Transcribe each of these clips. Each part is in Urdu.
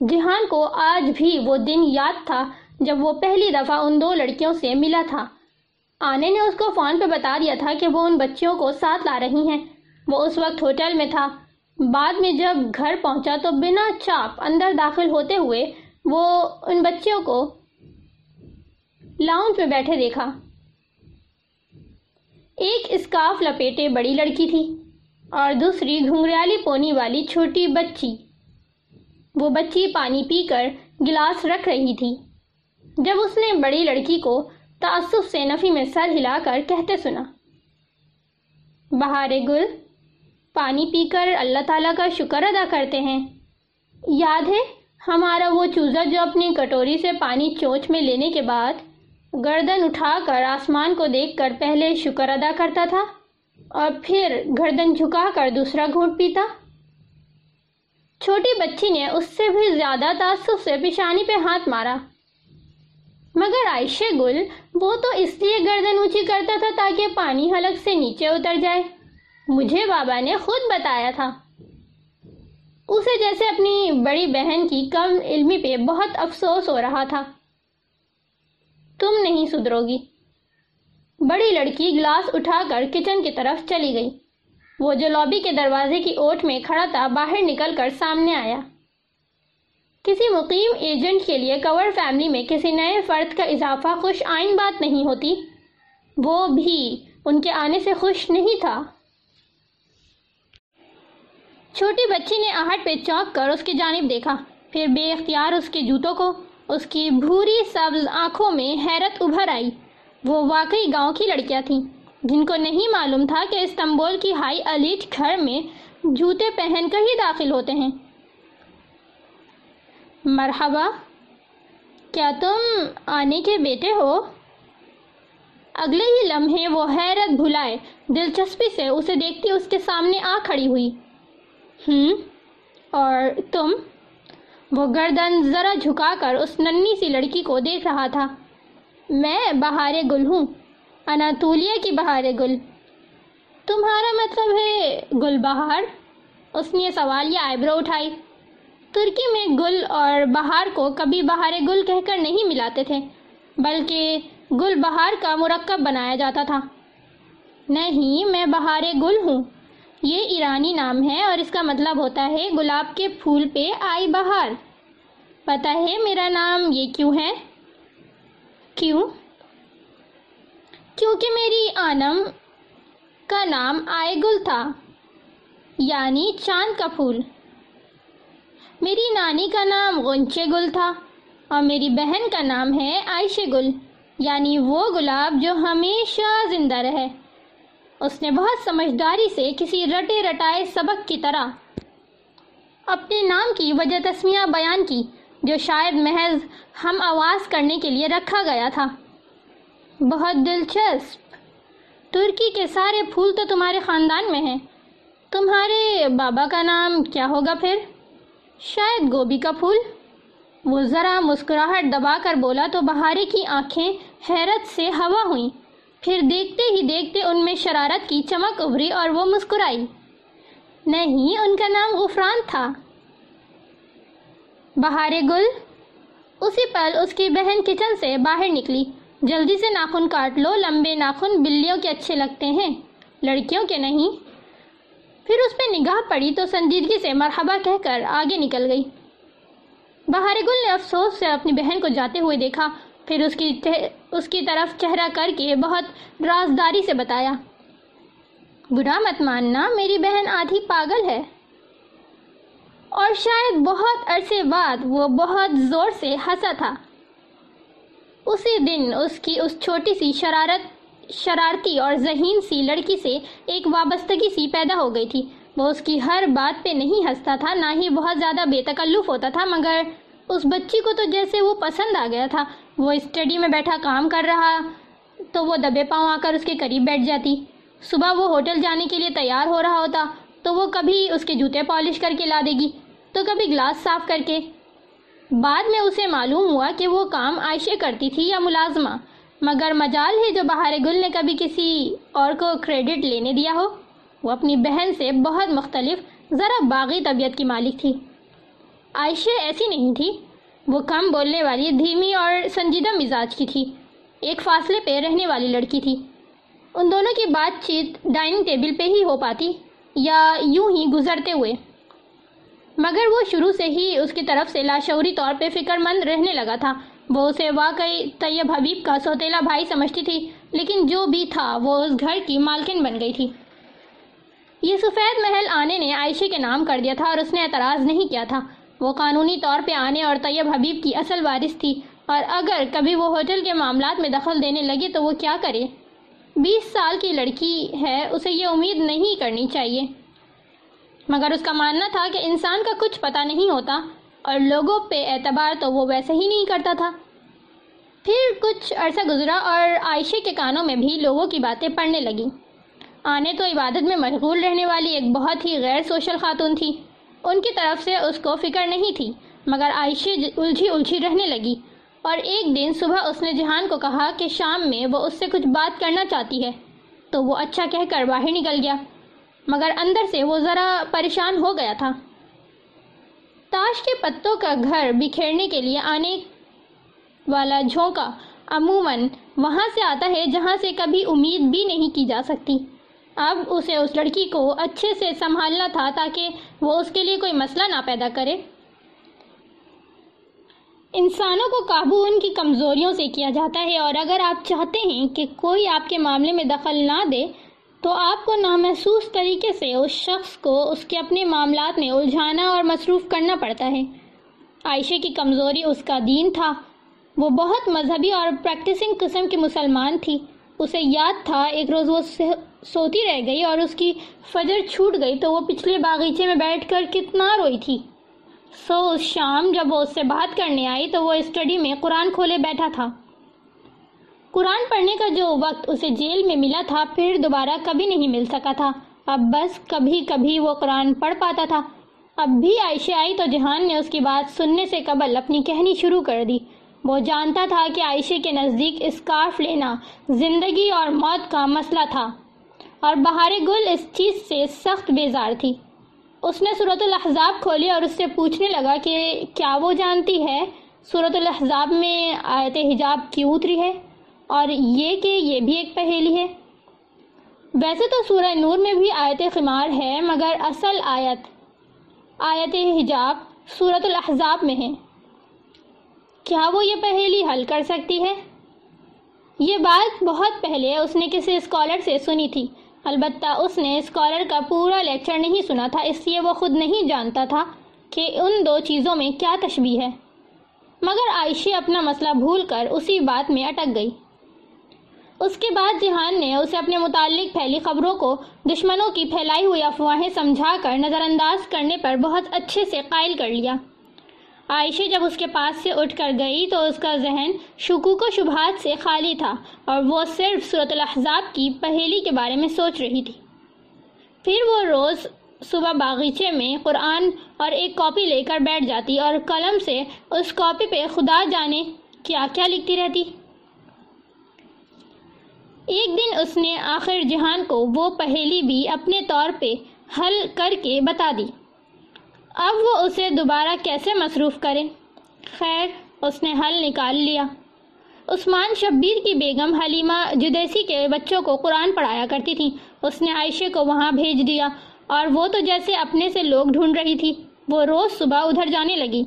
جہان کو آج بھی وہ دن یاد تھا جب وہ پہلی دفعہ ان دو لڑکیوں سے ملا تھا۔ آنے نے اس کو فون پہ بتا دیا تھا کہ وہ ان بچیوں کو ساتھ لا رہی ہیں۔ وہ اس وقت ہوٹل میں تھا۔ بعد میں جب گھر پہنچا تو بنا چاپ اندر داخل ہوتے ہوئے وہ ان بچیوں کو لاؤنج میں بیٹھے دیکھا۔ ایک اسکارف لپیٹے بڑی لڑکی تھی اور دوسری گھنگریالی پونی والی چھوٹی بچی۔ وہ بچی پانی پی کر گلاس رکھ رہی تھی۔ جب اس نے بڑی لڑکی کو تعصف سے نفی میں سر ہلا کر کہتے سنا بہار گل، پانی پی کر اللہ تعالیٰ کا شکر ادا کرتے ہیں۔ یاد ہے، ہمارا وہ چوزا جو اپنی کٹوری سے پانی چوچ میں لینے کے بعد گردن اٹھا کر آسمان کو دیکھ کر پہلے شکر ادا کرتا تھا اور پھر گردن جھکا کر دوسرا گھونٹ پیتا؟ چھوٹی بچی نے اس سے بھی زیادہ تعصب سے پیشانی پہ ہاتھ مارا۔ مگر عائشہ گل، وہ تو اس لیے گردن اونچی کرتا تھا تاکہ پانی حلق سے نیچے اتر جائے۔ مجھے بابا نے خود بتایا تھا۔ اسے جیسے اپنی بڑی بہن کی کم علمی پہ بہت افسوس ہو رہا تھا۔ تم نہیں سدھرو گی بڑی لڑکی گلاس اٹھا کر کچن کی طرف چلی گئی۔ وہ جو لابی کے دروازے کی اوٹ میں کھڑا تھا، باہر نکل کر سامنے آیا۔ کسی مقیم ایجنٹ کے لیے کور فیملی میں کسی نئے فرد کا اضافہ خوش آئین بات نہیں ہوتی۔ وہ بھی ان کے آنے سے خوش نہیں تھا۔ چھوٹی بچی نے آہٹ پہ چونک کر اس کی جانب دیکھا۔ پھر بے اختیار اس کے جوتوں کو، اس کی بھوری سبز آنکھوں میں حیرت ابھر آئی۔ وہ واقعی گاؤں کی لڑکیاں تھیں۔ جن کو نہیں معلوم تھا کہ استنبول کی ہائی الیٹ گھر میں جوتے پہن کر ہی داخل ہوتے ہیں۔ مرحبا، کیا تم آنے کے بیٹے ہو؟ اگلے ہی لمحے وہ حیرت بھلائے، دلچسپی سے اسے دیکھتی اس کے سامنے آ کھڑی ہوئی۔ ہم اور تم؟ وہ گردن ذرا جھکا کر اس ننی سی لڑکی کو دیکھ رہا تھا۔ میں بہار گل ہوں۔ اناتولیا کی بہار گل۔ تمہارا مطلب ہے گل بہار؟ اس نے سوال یا آئیبرو اٹھائی۔ ترکی میں گل اور بہار کو کبھی بہار گل کہہ کر نہیں ملاتے تھے، بلکہ گل بہار کا مرکب بنایا جاتا تھا۔ نہیں، میں بہار گل ہوں۔ یہ ایرانی نام ہے اور اس کا مطلب ہوتا ہے گلاب کے پھول پہ آئی بہار۔ پتہ ہے میرا نام یہ کیوں ہے؟ کیوں؟ کیونکہ میری آنم کا نام آئے گل تھا یعنی چاند کا پھول۔ میری نانی کا نام غنچے گل تھا اور میری بہن کا نام ہے عائشہ گل یعنی وہ گلاب جو ہمیشہ زندہ رہے۔ اس نے بہت سمجھداری سے کسی رٹے رٹائے سبق کی طرح اپنے نام کی وجہ تسمیہ بیان کی، جو شاید محض ہم آواز کرنے کے لیے رکھا گیا تھا۔ بہت دلچسپ۔ ترکی کے سارے پھول تو تمہارے خاندان میں ہیں۔ تمہارے بابا کا نام کیا ہوگا پھر؟ شاید گوبھی کا پھول۔ وہ ذرا مسکراہٹ دبا کر بولا تو بہارے کی آنکھیں حیرت سے ہوا ہوئیں۔ پھر دیکھتے ہی دیکھتے ان میں شرارت کی چمک ابھری اور وہ مسکرائی۔ نہیں، ان کا نام غفران تھا۔ بہار گل۔ اسی پل اس کی بہن کچن سے باہر نکلی۔ جلدی سے ناخن کاٹ لو، لمبے ناخن بلیوں کے اچھے لگتے ہیں، لڑکیوں کے نہیں۔ پھر اس پہ نگاہ پڑی تو سنجیدگی سے مرحبا کہہ کر آگے نکل گئی۔ بہار گل نے افسوس سے اپنی بہن کو جاتے ہوئے دیکھا، پھر اس کی اس کی طرف چہرہ کر کے بہت رازداری سے بتایا۔ برا مت ماننا، میری بہن آدھی پاگل ہے۔ اور شاید بہت عرصے بعد وہ بہت زور سے ہنسا تھا۔ اسی دن اس کی اس چھوٹی سی شرارت، شرارتی اور ذہین سی لڑکی سے ایک وابستگی سی پیدا ہو گئی تھی۔ وہ اس کی ہر بات پہ نہیں ہنستا تھا، نہ ہی بہت زیادہ بے تکلف ہوتا تھا، مگر اس بچی کو تو جیسے وہ پسند آ گیا تھا۔ وہ اسٹڈی میں بیٹھا کام کر رہا تو وہ دبے پاؤں آ کر اس کے قریب بیٹھ جاتی۔ صبح وہ ہوٹل جانے کے لیے تیار ہو رہا ہوتا تو وہ کبھی اس کے جوتے پالش کر کے لا دے گی۔ تو کبھی گلاس صاف کر کے بعد میں اسے معلوم ہوا کہ وہ کام عائشہ کرتی تھی یا ملازمہ، مگر مجال ہے جو بہار گل نے کبھی کسی اور کو کریڈٹ لینے دیا ہو۔ وہ اپنی بہن سے بہت مختلف، ذرا باغی طبیعت کی مالک تھی۔ عائشہ ایسی نہیں تھی، وہ کم بولنے والی، دھیمی اور سنجیدہ مزاج کی تھی۔ ایک فاصلے پہ رہنے والی لڑکی تھی۔ ان دونوں کی بات چیت ڈائننگ ٹیبل پہ ہی ہو پاتی یا یوں ہی گزرتے ہوئے۔ مگر وہ شروع سے ہی اس کی طرف سے لاشعوری طور پہ فکر مند رہنے لگا تھا۔ وہ اسے واقعی طیب حبیب کا سوتیلا بھائی سمجھتی تھی، لیکن جو بھی تھا وہ اس گھر کی مالکن بن گئی تھی۔ یہ سفید محل آنے نے عائشہ کے نام کر دیا تھا اور اس نے اعتراض نہیں کیا تھا۔ وہ قانونی طور پہ آنے اور طیب حبیب کی اصل وارث تھی۔ اور اگر کبھی وہ ہوٹل کے معاملات میں دخل دینے لگے تو وہ کیا کرے؟ بیس سال کی لڑکی ہے، اسے یہ امید نہیں کرنی چاہیے۔ مگر اس کا ماننا تھا کہ انسان کا کچھ پتہ نہیں ہوتا اور لوگوں پہ اعتبار تو وہ ویسے ہی نہیں کرتا تھا۔ پھر کچھ عرصہ گزرا اور عائشہ کے کانوں میں بھی لوگوں کی باتیں پڑھنے لگیں آنے تو عبادت میں مشغول رہنے والی ایک بہت ہی غیر سوشل خاتون تھی۔ ان کی طرف سے اس کو فکر نہیں تھی، مگر عائشہ الجھی الجھی رہنے لگی۔ اور ایک دن صبح اس نے جہان کو کہا کہ شام میں وہ اس سے کچھ بات کرنا چاہتی ہے، تو وہ اچھا کہہ کر باہر نکل گیا۔ مگر اندر سے وہ ذرا پریشان ہو گیا تھا۔ تاش کے پتوں کا گھر بکھیرنے کے لیے آنے والا جھونکا عموماً وہاں سے آتا ہے جہاں سے کبھی امید بھی نہیں کی جا سکتی۔ اب اسے اس لڑکی کو اچھے سے سنبھالنا تھا تاکہ وہ اس کے لیے کوئی مسئلہ نہ پیدا کرے۔ انسانوں کو قابو ان کی کمزوریوں سے کیا جاتا ہے اور اگر آپ چاہتے ہیں کہ کوئی آپ کے معاملے میں دخل نہ دے تو آپ کو نامحسوس طریقے سے اس شخص کو اس کے اپنے معاملات میں الجھانا اور مصروف کرنا پڑتا ہے۔ عائشہ کی کمزوری اس کا دین تھا۔ وہ بہت مذہبی اور پریکٹسنگ قسم کی مسلمان تھی۔ اسے یاد تھا، ایک روز وہ سوتی رہ گئی اور اس کی فجر چھوٹ گئی تو وہ پچھلے باغیچے میں بیٹھ کر کتنا روئی تھی۔ سو اس شام جب وہ اس سے بات کرنے آئی تو وہ اسٹڈی میں قرآن کھولے بیٹھا تھا۔ قرآن پڑھنے کا جو وقت اسے جیل میں ملا تھا، پھر دوبارہ کبھی نہیں مل سکا تھا۔ اب بس کبھی کبھی وہ قرآن پڑھ پاتا تھا۔ اب بھی عائشہ آئی تو جہان نے اس کی بات سننے سے قبل اپنی کہنی شروع کر دی۔ وہ جانتا تھا کہ عائشہ کے نزدیک اسکارف لینا زندگی اور موت کا مسئلہ تھا اور بہار گل اس چیز سے سخت بیزار تھی۔ اس نے صورت الاحزاب کھولی اور اس سے پوچھنے لگا کہ کیا وہ جانتی ہے، صورت الاحزاب میں آیت حجاب کیوں اتری ہے؟ اور یہ کہ یہ بھی ایک پہیلی ہے۔ ویسے تو سورہ نور میں بھی آیت خمار ہے، مگر اصل آیت آیت حجاب صورت الاحزاب میں ہے۔ کیا وہ یہ پہیلی حل کر سکتی ہے؟ یہ بات بہت پہلے اس نے کسی اسکالر سے سنی تھی۔ البتہ اس نے اسکالر کا پورا لیکچر نہیں سنا تھا، اس لیے وہ خود نہیں جانتا تھا کہ ان دو چیزوں میں کیا تشبیح ہے۔ مگر عائشہ اپنا مسئلہ بھول کر اسی بات میں اٹک گئی۔ اس کے بعد جہان نے اسے اپنے متعلق پھیلی خبروں کو دشمنوں کی پھیلائی ہوئی افواہیں سمجھا کر نظر انداز کرنے پر بہت اچھے سے قائل کر لیا۔ عائشہ جب اس کے پاس سے اٹھ کر گئی تو اس کا ذہن شکوک و شبہات سے خالی تھا اور وہ صرف صورت الاحزاب کی پہیلی کے بارے میں سوچ رہی تھی۔ پھر وہ روز صبح باغیچے میں قرآن اور ایک کاپی لے کر بیٹھ جاتی اور قلم سے اس کاپی پہ خدا جانے کیا کیا لکھتی رہتی۔ ایک دن اس نے آخر جہان کو وہ پہیلی بھی اپنے طور پہ حل کر کے بتا دی۔ اب وہ اسے دوبارہ کیسے مصروف کرے؟ خیر، اس نے حل نکال لیا۔ عثمان شبیر کی بیگم حلیمہ جدیسی کے بچوں کو قرآن پڑھایا کرتی تھی اس نے عائشہ کو وہاں بھیج دیا اور وہ تو جیسے اپنے سے لوگ ڈھونڈ رہی تھی، وہ روز صبح ادھر جانے لگی۔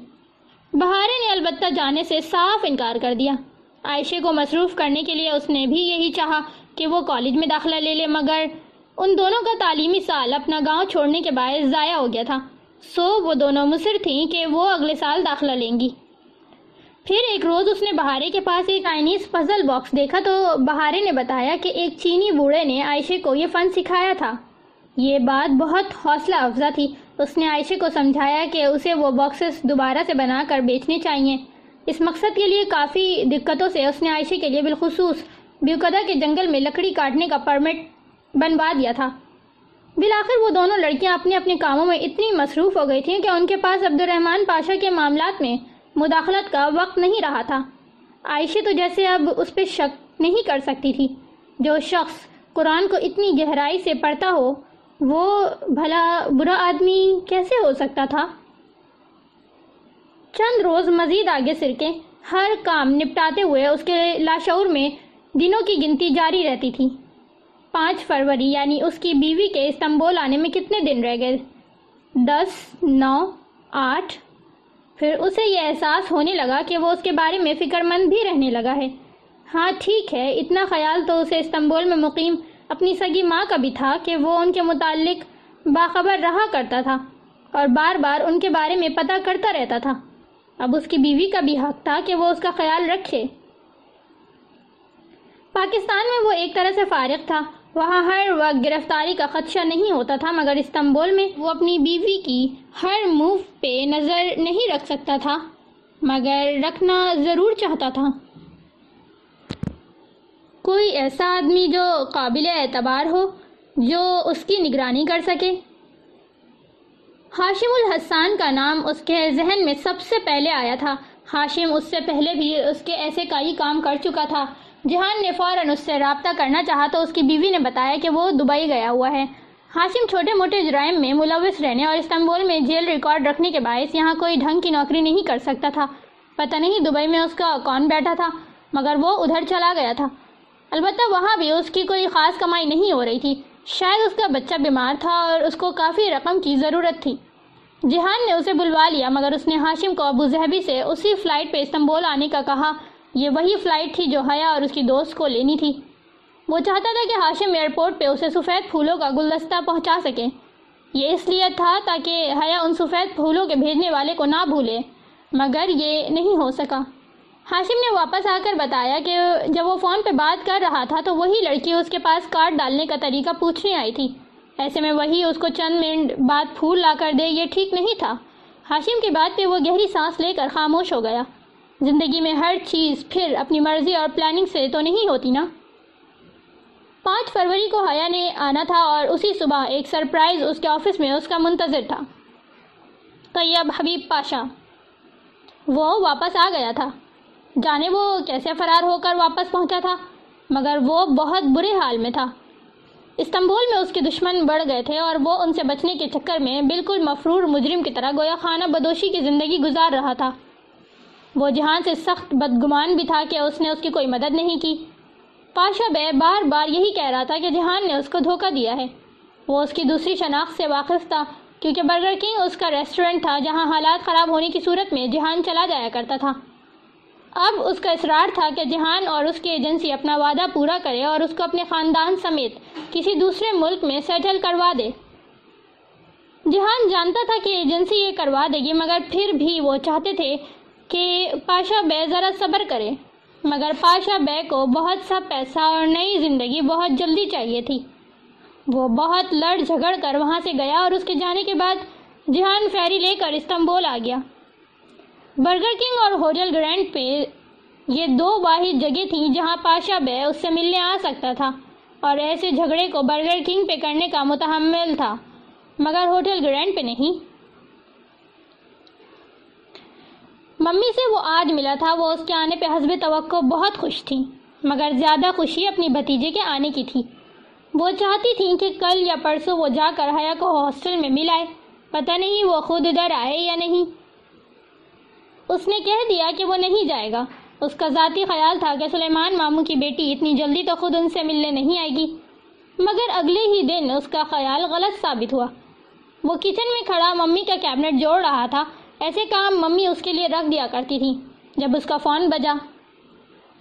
بہارے نے البتہ جانے سے صاف انکار کر دیا۔ عائشہ کو مصروف کرنے کے لیے اس نے بھی یہی چاہا کہ وہ کالج میں داخلہ لے لے، مگر ان دونوں کا تعلیمی سال اپنا گاؤں چھوڑنے کے باعث ضائع ہو گیا تھا۔ سو وہ دونوں مصر تھیں کہ وہ اگلے سال داخلہ لیں گی۔ پھر ایک روز اس نے بہارے کے پاس ایک چائنیز پزل باکس دیکھا تو بہارے نے بتایا کہ ایک چینی بوڑھے نے عائشہ کو یہ فن سکھایا تھا۔ یہ بات بہت حوصلہ افزا تھی۔ اس نے عائشہ کو سمجھایا کہ اسے وہ باکسز دوبارہ سے بنا کر بیچنے چاہیے۔ اس مقصد کے لیے کافی دقتوں سے اس نے عائشہ کے لیے بالخصوص بیوکدہ کے جنگل میں لکڑی کاٹنے کا پرمٹ بنوا دیا تھا۔ بالآخر وہ دونوں لڑکیاں اپنے اپنے کاموں میں اتنی مصروف ہو گئی تھیں کہ ان کے پاس عبد الرحمن پاشا کے معاملات میں مداخلت کا وقت نہیں رہا تھا۔ عائشہ تو جیسے اب اس پہ شک نہیں کر سکتی تھی۔ جو شخص قرآن کو اتنی گہرائی سے پڑھتا ہو، وہ بھلا برا آدمی کیسے ہو سکتا تھا؟ چند روز مزید آگے سرکے ہر کام نپٹاتے ہوئے اس کے لاشعور میں دنوں کی گنتی جاری رہتی تھی۔ پانچ فروری یعنی اس کی بیوی کے استنبول آنے میں کتنے دن رہ گئے؟ دس، نو، آٹھ۔ پھر اسے یہ احساس ہونے لگا کہ وہ اس کے بارے میں فکر مند بھی رہنے لگا ہے۔ ہاں ٹھیک ہے، اتنا خیال تو اسے استنبول میں مقیم اپنی سگی ماں کا بھی تھا کہ وہ ان کے متعلق باخبر رہا کرتا تھا اور بار بار ان کے بارے میں پتہ کرتا رہتا تھا۔ اب اس کی بیوی کا بھی حق تھا کہ وہ اس کا خیال رکھے۔ پاکستان میں وہ ایک طرح سے فارغ تھا۔ وہاں ہر وقت گرفتاری کا خدشہ نہیں ہوتا تھا، مگر استنبول میں وہ اپنی بیوی کی ہر موو پہ نظر نہیں رکھ سکتا تھا، مگر رکھنا ضرور چاہتا تھا۔ کوئی ایسا آدمی جو قابل اعتبار ہو، جو اس کی نگرانی کر سکے۔ ہاشم الحسان کا نام اس کے ذہن میں سب سے پہلے آیا تھا۔ ہاشم اس سے پہلے بھی اس کے ایسے کئی کام کر چکا تھا۔ جہان نے فوراً اس سے رابطہ کرنا چاہا تو اس کی بیوی نے بتایا کہ وہ دبئی گیا ہوا ہے۔ ہاشم چھوٹے موٹے جرائم میں ملوث رہنے اور استنبول میں جیل ریکارڈ رکھنے کے باعث یہاں کوئی ڈھنگ کی نوکری نہیں کر سکتا تھا۔ پتہ نہیں دبئی میں اس کا کون بیٹھا تھا، مگر وہ ادھر چلا گیا تھا۔ البتہ وہاں بھی اس کی کوئی خاص کمائی نہیں ہو رہی تھی۔ شاید اس کا بچہ بیمار تھا اور اس کو کافی رقم کی ضرورت تھی۔ جہان نے اسے بلوا لیا، مگر اس نے ہاشم کو ابو ظہبی سے اسی فلائٹ پہ استنبول آنے کا کہا۔ یہ وہی فلائٹ تھی جو حیا اور اس کی دوست کو لینی تھی۔ وہ چاہتا تھا کہ ہاشم ایئرپورٹ پہ اسے سفید پھولوں کا گلدستہ پہنچا سکے۔ یہ اس لیے تھا تاکہ حیا ان سفید پھولوں کے بھیجنے والے کو نہ بھولے، مگر یہ نہیں ہو سکا۔ ہاشم نے واپس آ کر بتایا کہ جب وہ فون پہ بات کر رہا تھا تو وہی لڑکی اس کے پاس کارڈ ڈالنے کا طریقہ پوچھنے آئی تھی۔ ایسے میں وہی اس کو چند منٹ بعد پھول لا کر دے، یہ ٹھیک نہیں تھا۔ ہاشم کی بات پہ وہ گہری سانس لے کر خاموش ہو گیا۔ زندگی میں ہر چیز پھر اپنی مرضی اور پلاننگ سے تو نہیں ہوتی نا؟ پانچ فروری کو حیا نے آنا تھا اور اسی صبح ایک سرپرائز اس کے آفس میں اس کا منتظر تھا۔ طیب حبیب پاشا، وہ واپس آ گیا تھا۔ جانے وہ کیسے فرار ہو کر واپس پہنچا تھا، مگر وہ بہت برے حال میں تھا۔ استنبول میں اس کے دشمن بڑھ گئے تھے اور وہ ان سے بچنے کے چکر میں بالکل مفرور مجرم کی طرح گویا خانہ بدوشی کی زندگی گزار رہا تھا۔ وہ جہان سے سخت بدگمان بھی تھا کہ اس نے اس کی کوئی مدد نہیں کی۔ پاشا بے بار بار یہی کہہ رہا تھا کہ جہان نے اس کو دھوکہ دیا ہے۔ وہ اس کی دوسری شناخت سے واقف تھا، کیونکہ برگر کنگ اس کا ریسٹورنٹ تھا جہاں حالات خراب ہونے کی صورت میں جہان چلا جایا کرتا تھا۔ اب اس کا اصرار تھا کہ جہان اور اس کی ایجنسی اپنا وعدہ پورا کرے اور اس کو اپنے خاندان سمیت کسی دوسرے ملک میں سیٹل کروا دے۔ جہان جانتا تھا کہ ایجنسی یہ کروا دے گی، مگر پھر بھی وہ چاہتے تھے کہ پاشا بے ذرا صبر کرے۔ مگر پاشا بے کو بہت سا پیسہ اور نئی زندگی بہت جلدی چاہیے تھی۔ وہ بہت لڑ جھگڑ کر وہاں سے گیا اور اس کے جانے کے بعد جہان فیری لے کر استنبول آ گیا۔ برگر کنگ اور ہوٹل گرینڈ پہ یہ دو واحد جگہ تھیں جہاں پاشا بے اس سے ملنے آ سکتا تھا اور ایسے جھگڑے کو برگر کنگ پہ کرنے کا متحمل تھا، مگر ہوٹل گرینڈ پہ نہیں۔ ممی سے وہ آج ملا تھا، وہ اس کے آنے پہ حسب توقع بہت خوش تھی مگر زیادہ خوشی اپنی بھتیجے کے آنے کی تھی۔ وہ چاہتی تھیں کہ کل یا پرسوں وہ جا کر حیا کو ہاسٹل میں ملائے، پتہ نہیں وہ خود ادھر آئے یا نہیں۔ اس نے کہہ دیا کہ وہ نہیں جائے گا۔ اس کا ذاتی خیال تھا کہ سلیمان ماموں کی بیٹی اتنی جلدی تو خود ان سے ملنے نہیں آئے گی۔ مگر اگلے ہی دن اس کا خیال غلط ثابت ہوا۔ وہ کچن میں کھڑا ممی کا کیبنٹ جوڑ رہا تھا۔ ایسے کام ممی اس کے لیے رکھ دیا کرتی تھی۔ جب اس کا فون بجا،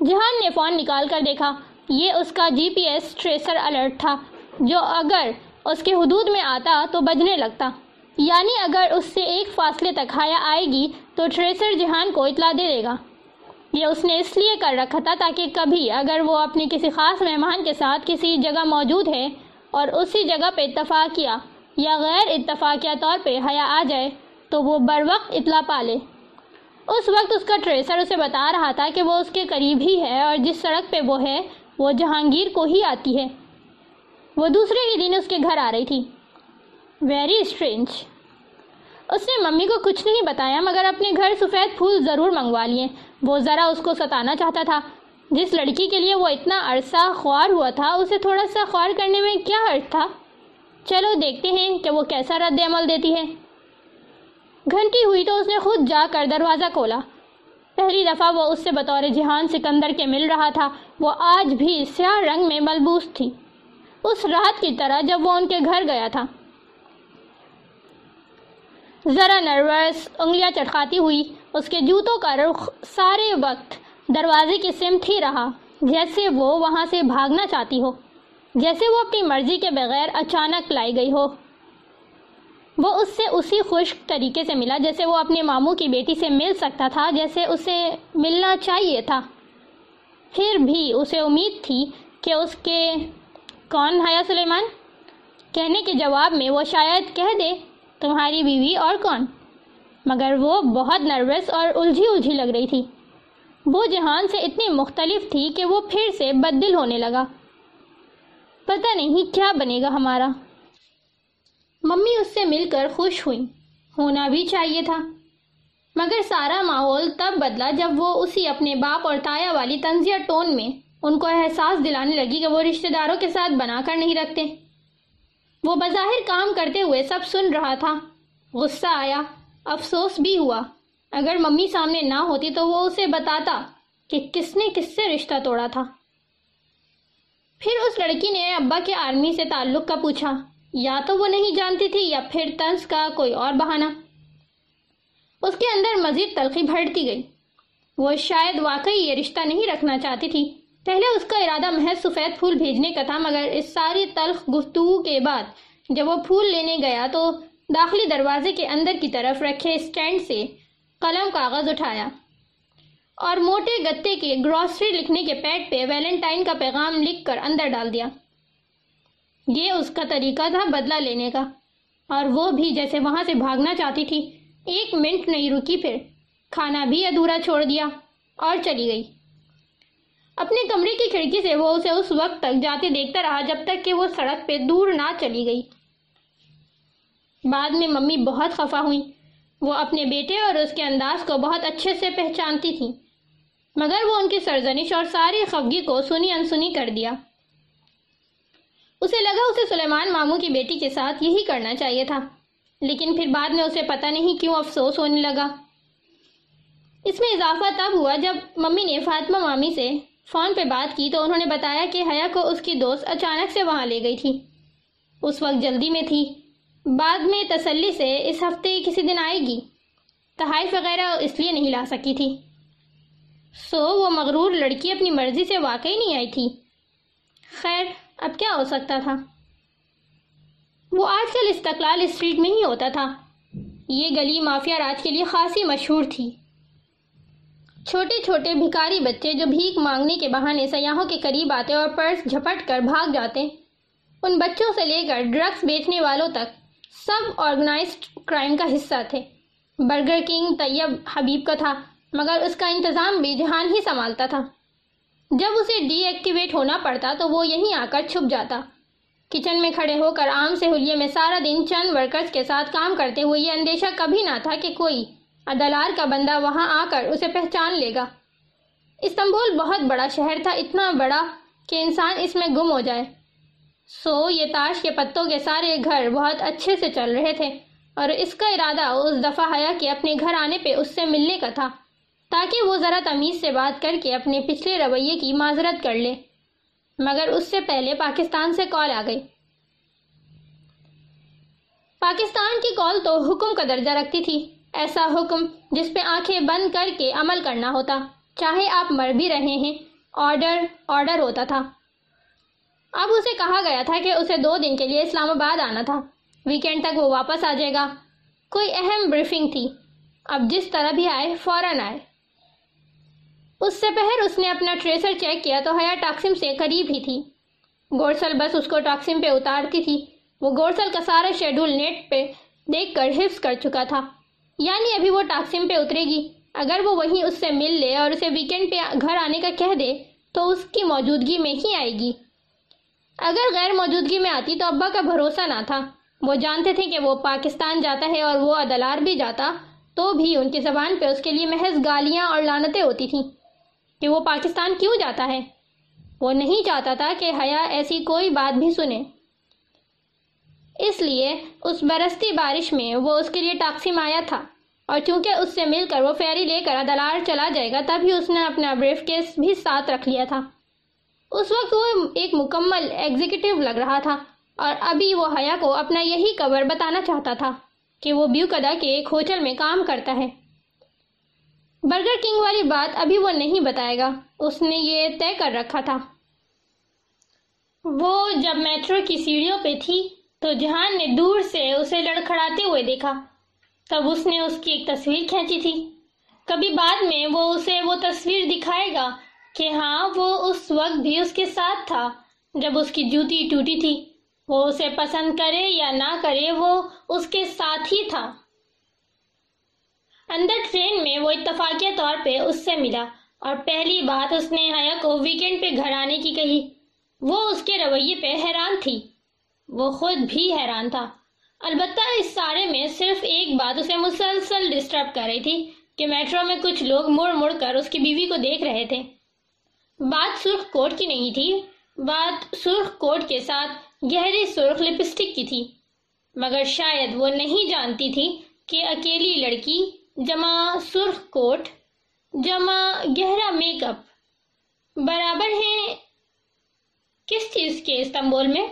جہان نے فون نکال کر دیکھا۔ یہ اس کا G P S tracer alert تھا، جو اگر اس کے حدود میں آتا تو بجنے لگتا۔ یعنی اگر اس سے ایک فاصلے تک ہایا آئے گی تو ٹریسر جہان کو اطلاع دے دے گا۔ یہ اس نے اس لیے کر رکھا تھا تاکہ کبھی اگر وہ اپنے کسی خاص مہمان کے ساتھ کسی جگہ موجود ہے اور اسی جگہ پہ اتفاق کیا یا غیر اتفاقیہ طور پہ حیا آ جائے تو وہ بر وقت اطلاع پالے اس وقت اس کا ٹریسر اسے بتا رہا تھا کہ وہ اس کے قریب ہی ہے اور جس سڑک پہ وہ ہے وہ جہانگیر کو ہی آتی ہے۔ وہ دوسرے ہی دن اس کے گھر آ رہی تھی۔ ویری اسٹرینج اس نے ممی کو کچھ نہیں بتایا، مگر اپنے گھر سفید پھول ضرور منگوا لیے۔ وہ ذرا اس کو ستانا چاہتا تھا۔ جس لڑکی کے لیے وہ اتنا عرصہ خوار ہوا تھا، اسے تھوڑا سا خوار کرنے میں کیا حرف تھا؟ چلو دیکھتے ہیں کہ وہ کیسا رد عمل دیتی ہے۔ گھنٹی ہوئی تو اس نے خود جا کر دروازہ کھولا۔ پہلی دفعہ وہ اس سے بطور جہان سکندر کے مل رہا تھا۔ وہ آج بھی سیاہ رنگ میں ملبوس تھی۔ اس رات کی طرح جب وہ ان کے گھر گیا تھا۔ ذرا نروس، انگلیاں چٹکاتی ہوئی۔ اس کے جوتوں کا رخ سارے وقت دروازے کی سمت ہی رہا، جیسے وہ وہاں سے بھاگنا چاہتی ہو، جیسے وہ اپنی مرضی کے بغیر اچانک لائی گئی ہو۔ وہ اس سے اسی خشک طریقے سے ملا جیسے وہ اپنے ماموں کی بیٹی سے مل سکتا تھا، جیسے اسے ملنا چاہیے تھا۔ پھر بھی اسے امید تھی کہ اس کے کون حیا سلیمان؟ کہنے کے جواب میں وہ شاید کہہ دے تمہاری بیوی اور کون؟ مگر وہ بہت نروس اور الجھی الجھی لگ رہی تھی۔ وہ جہان سے اتنی مختلف تھی کہ وہ پھر سے بدل ہونے لگا۔ پتہ نہیں کیا بنے گا ہمارا۔ ممی اس سے مل کر خوش ہوئی ہونا بھی چاہیے تھا۔ مگر سارا ماحول تب بدلا جب وہ اسی اپنے باپ اور تایا والی تنزیہ ٹون میں ان کو احساس دلانے لگی کہ وہ رشتہ داروں کے ساتھ بنا کر نہیں رکھتے۔ وہ بظاہر کام کرتے ہوئے سب سن رہا تھا۔ غصہ آیا، افسوس بھی ہوا۔ اگر ممی سامنے نہ ہوتی تو وہ اسے بتاتا کہ کس نے کس سے رشتہ توڑا تھا۔ پھر اس لڑکی نے ابا کے آرمی سے تعلق کا پوچھا۔ یا تو وہ نہیں جانتی تھی یا پھر طنز کا کوئی اور بہانہ۔ اس کے اندر مزید تلخی بھرتی گئی۔ وہ شاید واقعی یہ رشتہ نہیں رکھنا چاہتی تھی۔ پہلے اس کا ارادہ محض سفید پھول بھیجنے کا تھا، مگر اس ساری تلخ گفتگو کے بعد جب وہ پھول لینے گیا تو داخلی دروازے کے اندر کی طرف رکھے اسٹینڈ سے قلم کاغذ اٹھایا اور موٹے گتے کے گروسری لکھنے کے پیڈ پہ ویلنٹائن کا پیغام لکھ کر اندر ڈال دیا۔ یہ اس کا طریقہ تھا بدلہ لینے کا، اور وہ بھی جیسے وہاں سے بھاگنا چاہتی تھی۔ ایک منٹ نہیں رکی پھر، کھانا بھی ادھورا چھوڑ دیا اور چلی گئی۔ اپنے کمرے کی کھڑکی سے وہ اسے اس وقت تک جاتے دیکھتا رہا جب تک کہ وہ سڑک پہ دور نہ چلی گئی۔ بعد میں ممی بہت خفا ہوئی وہ اپنے بیٹے اور اس کے انداز کو بہت اچھے سے پہچانتی تھی مگر وہ ان کی سرزنش اور ساری خفگی کو سنی انسنی کر دیا۔ اسے لگا اسے سلیمان ماموں کی بیٹی کے ساتھ یہی کرنا چاہیے تھا، لیکن پھر بعد میں اسے پتہ نہیں کیوں افسوس ہونے لگا۔ اس میں اضافہ تب ہوا جب ممی نے فاطمہ مامی سے فون پہ بات کی تو انہوں نے بتایا کہ حیا کو اس کی دوست اچانک سے وہاں لے گئی تھی۔ اس وقت جلدی میں تھی۔ بعد میں تسلی سے اس ہفتے کسی دن آئے گی۔ تحائف وغیرہ اس لیے نہیں لا سکی تھی۔ سو وہ مغرور لڑکی اپنی مرضی سے واقعی نہیں آئی تھی۔ خیر، اب کیا ہو سکتا تھا؟ وہ آج کل استقلال اسٹریٹ میں ہی ہوتا تھا۔ یہ گلی مافیا راج کے لیے خاصی مشہور تھی۔ چھوٹے چھوٹے بھکاری بچے جو بھیک مانگنے کے بہانے سیاحوں کے قریب آتے اور پرس جھپٹ کر بھاگ جاتے ان بچوں سے لے کر ڈرگس بیچنے والوں تک سب آرگنائزڈ کرائم کا حصہ تھے۔ برگر کنگ طیب حبیب کا تھا، مگر اس کا انتظام بھی جہان ہی سنبھالتا تھا۔ جب اسے ڈی ایکٹیویٹ ہونا پڑتا تو وہ یہیں آ کر چھپ جاتا۔ کچن میں کھڑے ہو کر عام سے حلیے میں سارا دن چند ورکرز کے ساتھ کام کرتے ہوئے یہ اندیشہ کبھی نہ تھا کہ کوئی عدلار کا بندہ وہاں آ کر اسے پہچان لے گا۔ استنبول بہت بڑا شہر تھا، اتنا بڑا کہ انسان اس میں گم ہو جائے۔ سو یہ تاش کے پتوں کے سارے گھر بہت اچھے سے چل رہے تھے اور اس کا ارادہ اس دفعہ حیا کے اپنے گھر آنے پہ اس سے ملنے کا تھا، تاکہ وہ ذرا تمیز سے بات کر کے اپنے پچھلے رویے کی معذرت کر لے۔ مگر اس سے پہلے پاکستان سے کال آ گئی۔ پاکستان کی کال تو حکم کا درجہ رکھتی تھی۔ ایسا حکم جس پہ آنکھیں بند کر کے عمل کرنا ہوتا، چاہے آپ مر بھی رہے ہیں، آرڈر آرڈر ہوتا تھا۔ اب اسے کہا گیا تھا کہ اسے دو دن کے لیے اسلام آباد آنا تھا۔ ویکینڈ تک وہ واپس آ جائے گا۔ کوئی اہم بریفنگ تھی۔ اب جس طرح بھی آئے، فوراً آئے۔ اس سے پہر اس نے اپنا ٹریسر چیک کیا تو حیا ٹاکسم سے قریب ہی تھی۔ گورسل بس اس کو ٹاکسم پہ اتارتی تھی۔ وہ گورسل کا سارا شیڈول نیٹ پہ دیکھ کر حفظ کر چکا تھا۔ یعنی ابھی وہ ٹاکسم پہ اترے گی۔ اگر وہ وہیں اس سے مل لے اور اسے ویکینڈ پہ گھر آنے کا کہہ دے، تو اس کی موجودگی میں ہی آئے گی۔ اگر غیر موجودگی میں آتی تو ابا کا بھروسہ نہ تھا۔ وہ جانتے تھے کہ وہ پاکستان جاتا ہے اور وہ عدلار بھی جاتا، تو بھی ان کی زبان پہ اس کے لیے محض گالیاں اور لانتیں ہوتی تھیں کہ وہ پاکستان کیوں جاتا ہے۔ وہ نہیں چاہتا تھا کہ حیا ایسی کوئی بات بھی سنے۔ اس لیے اس برستی بارش میں وہ اس کے لیے ٹاکسیم آیا تھا اور چونکہ اس سے مل کر وہ فیری لے کر ادلار چلا جائے گا، تب ہی اس نے اپنا بریف کیس بھی ساتھ رکھ لیا تھا۔ اس وقت وہ ایک مکمل ایگزیکٹو لگ رہا تھا اور ابھی وہ حیا کو اپنا یہی کور بتانا چاہتا تھا کہ وہ بیوکدا کے ایک ہوٹل میں کام کرتا ہے۔ برگر کنگ والی بات ابھی وہ نہیں بتائے گا، اس نے یہ طے کر رکھا تھا۔ وہ جب میٹرو کی سیڑھیوں پہ تھی تو جہان نے دور سے اسے لڑکھڑاتے ہوئے دیکھا۔ تب اس نے اس کی ایک تصویر کھینچی تھی۔ کبھی بعد میں وہ اسے وہ تصویر دکھائے گا کہ ہاں وہ اس وقت بھی اس کے ساتھ تھا۔ جب اس کی جوتی ٹوٹی تھی، وہ اسے پسند کرے یا نہ کرے، وہ اس کے ساتھ ہی تھا۔ اندر ٹرین میں وہ اتفاقیہ طور پہ اس سے ملا اور پہلی بات اس نے حیا کو ویکینڈ پہ گھر آنے کی کہی۔ وہ اس کے رویے پہ حیران تھی۔ وہ خود بھی حیران تھا۔ البتہ اس سارے میں صرف ایک بات اسے مسلسل ڈسٹرب کر رہی تھی کہ میٹرو میں کچھ لوگ مڑ مڑ کر اس کی بیوی کو دیکھ رہے تھے۔ بات سرخ کوٹ کی نہیں تھی۔ بات سرخ کوٹ کے ساتھ گہری سرخ لپسٹک کی تھی۔ مگر شاید وہ نہیں جانتی تھی کہ اکیلی لڑکی جمع سرخ کوٹ، جمع گہرا میک اپ برابر ہیں کس چیز کے استنبول میں؟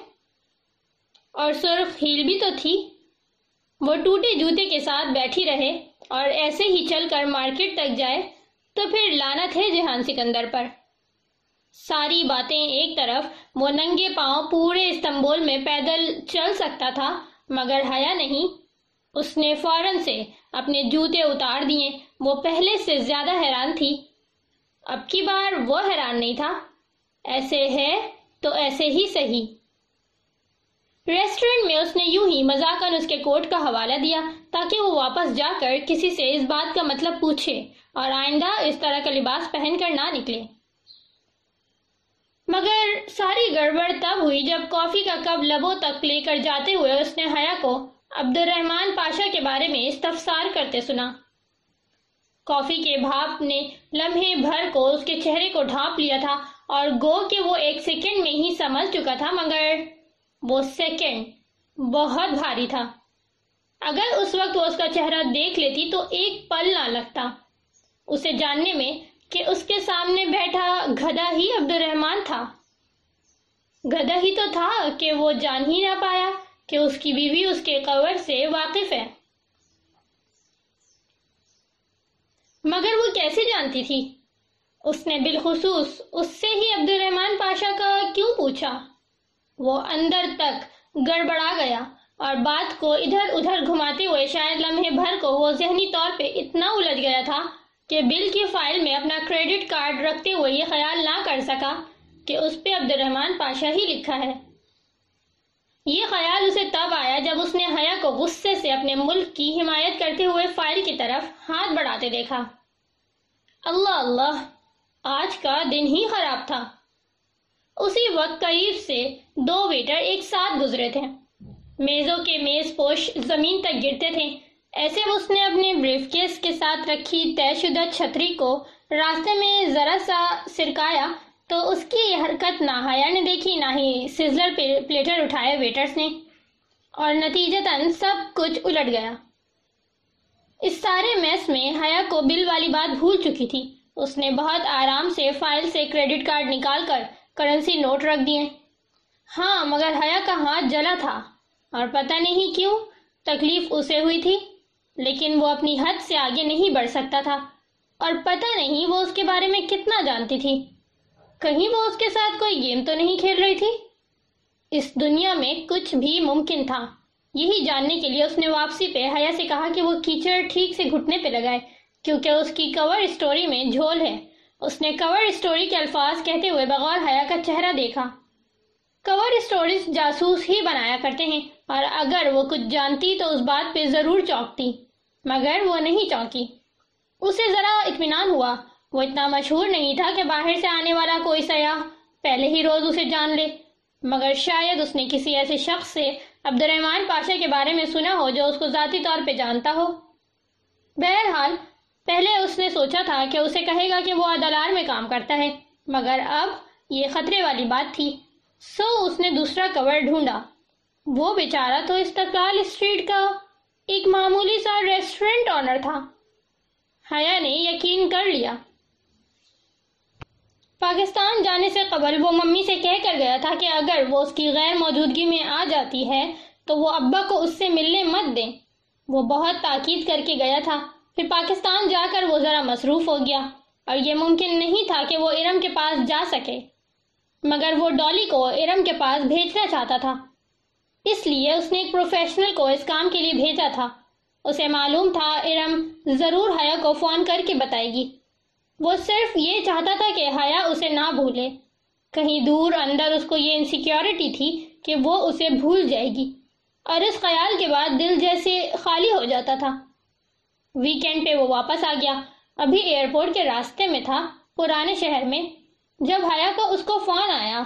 اور سرخ ہیل بھی تو تھی۔ وہ ٹوٹے جوتے کے ساتھ بیٹھی رہے اور ایسے ہی چل کر مارکیٹ تک جائے تو پھر لانت ہے جہان سکندر پر۔ ساری باتیں ایک طرف وہ ننگے پاؤں پورے استنبول میں پیدل چل سکتا تھا، مگر حیا نہیں۔ اس نے فوراً سے اپنے جوتے اتار دیے۔ وہ پہلے سے زیادہ حیران تھی۔ اب کی بار وہ حیران نہیں تھا۔ ایسے ہے تو ایسے ہی صحیح۔ ریسٹورنٹ میں اس نے یوں ہی مزاقن اس کے کوٹ کا حوالہ دیا تاکہ وہ واپس جا کر کسی سے اس بات کا مطلب پوچھے اور آئندہ اس طرح کا لباس پہن کر نہ نکلے۔ مگر ساری گڑبڑ تب ہوئی جب کافی کا کب لبوں تک لے کر جاتے ہوئے اس نے حیا کو عبد الرحمن پاشا کے بارے میں استفسار کرتے سنا۔ کافی کے بھاپ نے لمحے بھر کو اس کے چہرے کو ڈھانپ لیا تھا اور گو کہ وہ ایک سیکنڈ میں ہی سمجھ چکا تھا مگر وہ سیکنڈ بہت بھاری تھا۔ اگر اس وقت وہ اس کا چہرہ دیکھ لیتی تو ایک پل نہ لگتا۔ اسے جاننے میں کہ اس کے سامنے بیٹھا گدا ہی عبد الرحمان تھا۔ گدا ہی تو تھا کہ وہ جان ہی نہ پایا کہ اس کی بیوی اس کے قور سے واقف ہے۔ مگر وہ کیسے جانتی تھی؟ اس نے بالخصوص اس سے ہی عبد الرحمان پاشا کا کیوں پوچھا؟ وہ اندر تک گڑبڑا گیا اور بات کو ادھر ادھر گھماتے ہوئے شاید لمحے بھر کو وہ ذہنی طور پہ اتنا الجھ گیا تھا کہ بل کی فائل میں اپنا کریڈٹ کارڈ رکھتے ہوئے یہ خیال نہ کر سکا کہ اس پہ عبد الرحمان پاشا ہی لکھا ہے۔ یہ خیال اسے تب آیا جب اس نے حیا کو غصے سے اپنے ملک کی حمایت کرتے ہوئے فائل کی طرف ہاتھ بڑھاتے دیکھا۔ اللہ اللہ، آج کا دن ہی خراب تھا۔ اسی وقت قریب سے دو ویٹر ایک ساتھ گزرے تھے۔ میزوں کے میز پوش زمین تک گرتے تھے۔ ایسے اس نے اپنے بریف کیس کے ساتھ رکھی طے شدہ چھتری کو راستے میں ذرا سا سرکایا تو اس کی یہ حرکت نہ حیا نے دیکھی، نہ ہی سیزلر پلیٹر اٹھائے ویٹرز نے۔ اور نتیجتاً سب کچھ الٹ گیا۔ اس سارے میس میں حیا کو بل والی بات بھول چکی تھی۔ اس نے بہت آرام سے فائل سے کریڈٹ کارڈ نکال کر کرنسی نوٹ رکھ دیے۔ ہاں مگر حیا کا ہاتھ جلا تھا اور پتہ نہیں کیوں تکلیف اسے ہوئی تھی، لیکن وہ اپنی حد سے آگے نہیں بڑھ سکتا تھا۔ اور پتہ نہیں وہ اس کے بارے میں کتنا جانتی تھی۔ کہیں وہ اس کے ساتھ کوئی گیم تو نہیں کھیل رہی تھی؟ اس دنیا میں کچھ بھی ممکن تھا۔ یہی جاننے کے لیے اس نے واپسی پہ حیا سے کہا کہ وہ کیچڑ ٹھیک سے گھٹنے پہ لگائے، کیونکہ اس کی کور اسٹوری میں جھول ہے۔ اس نے کور اسٹوری کے الفاظ کہتے ہوئے بغور حیا کا چہرہ دیکھا۔ کور اسٹوریز جاسوس ہی بنایا کرتے ہیں، اور اگر وہ کچھ جانتی تو اس بات پہ ضرور چونکتی، مگر وہ نہیں چونکی۔ اسے ذرا اطمینان ہوا۔ وہ اتنا مشہور نہیں تھا کہ باہر سے آنے والا کوئی سیاح پہلے ہی روز اسے جان لے، مگر شاید اس نے کسی ایسے شخص سے عبد الرحمان پاشا کے بارے میں سنا ہو جو اس کو ذاتی طور پہ جانتا ہو۔ بہرحال پہلے اس نے سوچا تھا کہ اسے کہے گا کہ وہ عدلار میں کام کرتا ہے، مگر اب یہ خطرے والی بات تھی۔ سو اس نے دوسرا کور ڈھونڈا۔ وہ بیچارہ تو استقلال اسٹریٹ کا ایک معمولی سا ریسٹورنٹ آنر تھا۔ حیا نے یقین کر لیا۔ پاکستان جانے سے قبل وہ ممی سے کہہ کر گیا تھا کہ اگر وہ اس کی غیر موجودگی میں آ جاتی ہے تو وہ ابا کو اس سے ملنے مت دیں۔ وہ بہت تاکید کر کے گیا تھا۔ پھر پاکستان جا کر وہ ذرا مصروف ہو گیا اور یہ ممکن نہیں تھا کہ وہ ارم کے پاس جا سکے۔ مگر وہ ڈالی کو ارم کے پاس بھیجنا چاہتا تھا۔ اس لیے اس نے ایک پروفیشنل کو اس کام کے لیے بھیجا تھا۔ اسے معلوم تھا ارم ضرور حیا کو فون کر کے بتائے گی۔ وہ صرف یہ چاہتا تھا کہ حیا اسے نہ بھولے۔ کہیں دور اندر اس کو یہ انسیکیورٹی تھی کہ وہ اسے بھول جائے گی۔ اور اس خیال کے بعد دل جیسے خالی ہو جاتا تھا۔ ویکینڈ پہ وہ واپس آ گیا۔ ابھی ایئرپورٹ کے راستے میں تھا، پرانے شہر میں۔ جب حیا کو اس کو فون آیا،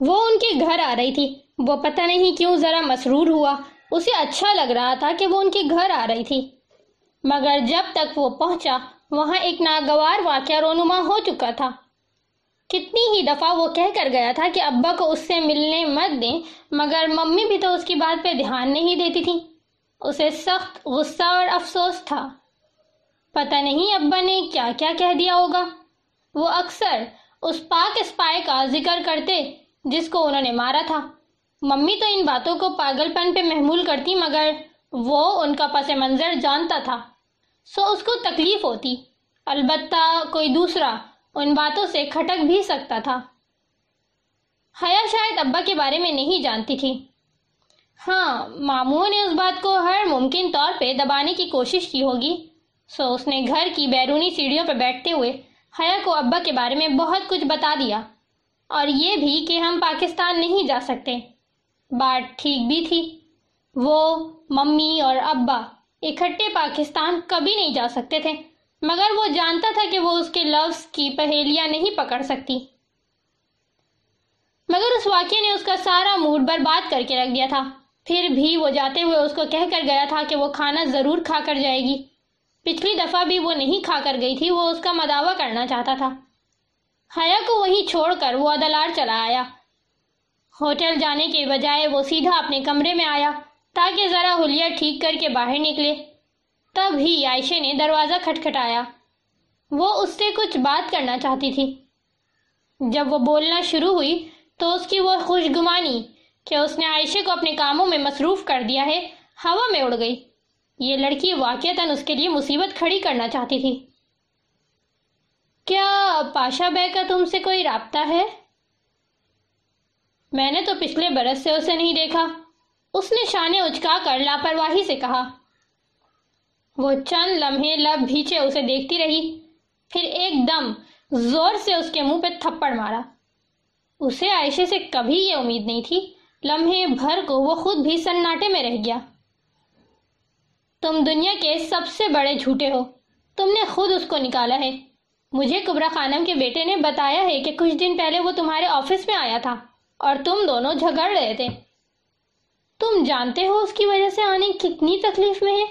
وہ ان کے گھر آ رہی تھی۔ وہ پتہ نہیں کیوں ذرا مسرور ہوا۔ اسے اچھا لگ رہا تھا کہ وہ ان کے گھر آ رہی تھی۔ مگر جب تک وہ پہنچا، وہاں ایک ناگوار واقعہ رونما ہو چکا تھا۔ کتنی ہی دفعہ وہ کہہ کر گیا تھا کہ ابا کو اس سے ملنے مت دیں، مگر ممی بھی تو اس کی بات پہ دھیان نہیں دیتی تھی اسے سخت غصہ اور افسوس تھا۔ پتہ نہیں ابا نے کیا کیا کہہ دیا ہوگا۔ وہ اکثر اس پاک اسپائے کا ذکر کرتے جس کو انہوں نے مارا تھا۔ ممی تو ان باتوں کو پاگل پن پہ محمول کرتی مگر وہ ان کا پس منظر جانتا تھا۔ سو اس کو تکلیف ہوتی۔ البتہ کوئی دوسرا ان باتوں سے کھٹک بھی سکتا تھا۔ حیا شاید ابا کے بارے میں نہیں جانتی تھی۔ ہاں ماموں نے اس بات کو ہر ممکن طور پہ دبانے کی کوشش کی ہوگی۔ سو اس نے گھر کی بیرونی سیڑھیوں پہ بیٹھتے ہوئے حیا کو ابا کے بارے میں بہت کچھ بتا دیا۔ اور یہ بھی کہ ہم پاکستان نہیں جا سکتے۔ بات ٹھیک بھی تھی۔ وہ، ممی اور ابا اکٹھے پاکستان کبھی نہیں جا سکتے تھے، مگر وہ جانتا تھا کہ وہ اس کے لفظ کی پہیلیاں نہیں پکڑ سکتی۔ مگر اس واقعے نے اس کا سارا موڈ برباد کر کے رکھ دیا تھا۔ پھر بھی وہ جاتے ہوئے اس کو کہہ کر گیا تھا کہ وہ کھانا ضرور کھا کر جائے گی۔ پچھلی دفعہ بھی وہ نہیں کھا کر گئی تھی، وہ اس کا مداوع کرنا چاہتا تھا۔ حیا کو وہیں چھوڑ کر وہ عدلار چلا آیا۔ ہوٹل جانے کے بجائے وہ سیدھا اپنے کمرے میں آیا تاکہ ذرا حلیہ ٹھیک کر کے باہر نکلے۔ تب ہی عائشہ نے دروازہ کھٹکھٹایا۔ وہ اس سے کچھ بات کرنا چاہتی تھی۔ جب وہ بولنا شروع ہوئی تو اس کی وہ خوش گمانی کہ اس نے عائشہ کو اپنے کاموں میں مصروف کر دیا ہے، ہوا میں اڑ گئی۔ یہ لڑکی واقعتاً اس کے لیے مصیبت کھڑی کرنا چاہتی تھی۔ کیا پاشا بے کا تم سے کوئی رابطہ ہے؟ میں نے تو پچھلے برس سے اسے نہیں دیکھا۔ اس نے شانے اچکا کر لاپرواہی سے کہا۔ وہ چند لمحے لب بھیچے اسے دیکھتی رہی۔ پھر ایک دم زور سے اس کے منہ پہ تھپڑ مارا۔ اسے عائشہ سے کبھی یہ امید نہیں تھی لمحے بھر کو وہ خود بھی سناٹے میں رہ گیا۔ تم دنیا کے سب سے بڑے جھوٹے ہو۔ تم نے خود اس کو نکالا ہے۔ مجھے کبرا خانم کے بیٹے نے بتایا ہے کہ کچھ دن پہلے وہ تمہارے آفس میں آیا تھا اور تم دونوں جھگڑ رہے تھے۔ تم جانتے ہو اس کی وجہ سے آنے کتنی تکلیف میں ہے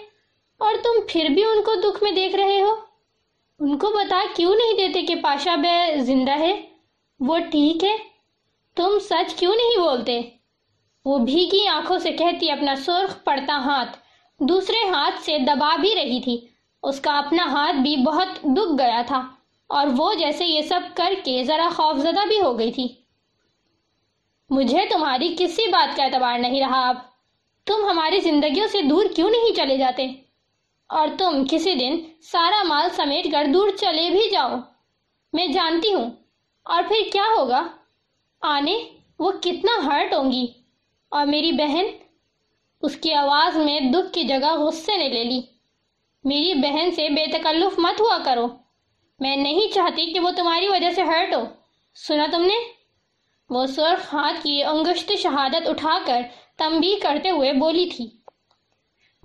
اور تم پھر بھی ان کو دکھ میں دیکھ رہے ہو۔ ان کو بتا کیوں نہیں دیتے کہ پاشا بے زندہ ہے؟ وہ ٹھیک ہے۔ تم سچ کیوں نہیں بولتے؟ وہ بھیگی آنکھوں سے کہتی اپنا سرخ پڑتا ہاتھ۔ دوسرے ہاتھ سے دبا بھی رہی تھی۔ اس کا اپنا ہاتھ بھی بہت دکھ گیا تھا اور وہ جیسے یہ سب کر کے ذرا خوفزدہ بھی ہو گئی تھی۔ مجھے تمہاری کسی بات کا اعتبار نہیں رہا اب۔ تم ہماری زندگیوں سے دور کیوں نہیں چلے جاتے؟ اور تم کسی دن سارا مال سمیٹ کر دور چلے بھی جاؤ۔ میں جانتی ہوں۔ اور پھر کیا ہوگا؟ آنے وہ کتنا ہرٹ ہوں گی۔ اور میری بہن اس کی آواز میں دکھ کی جگہ غصے نے لے لی۔ میری بہن سے بے تکلف مت ہوا کرو۔ میں نہیں چاہتی کہ وہ تمہاری وجہ سے ہرٹ ہو۔ سنا تم نے؟ وہ سرخ ہاتھ کی انگشت شہادت اٹھا کر تمبی کرتے ہوئے بولی تھی۔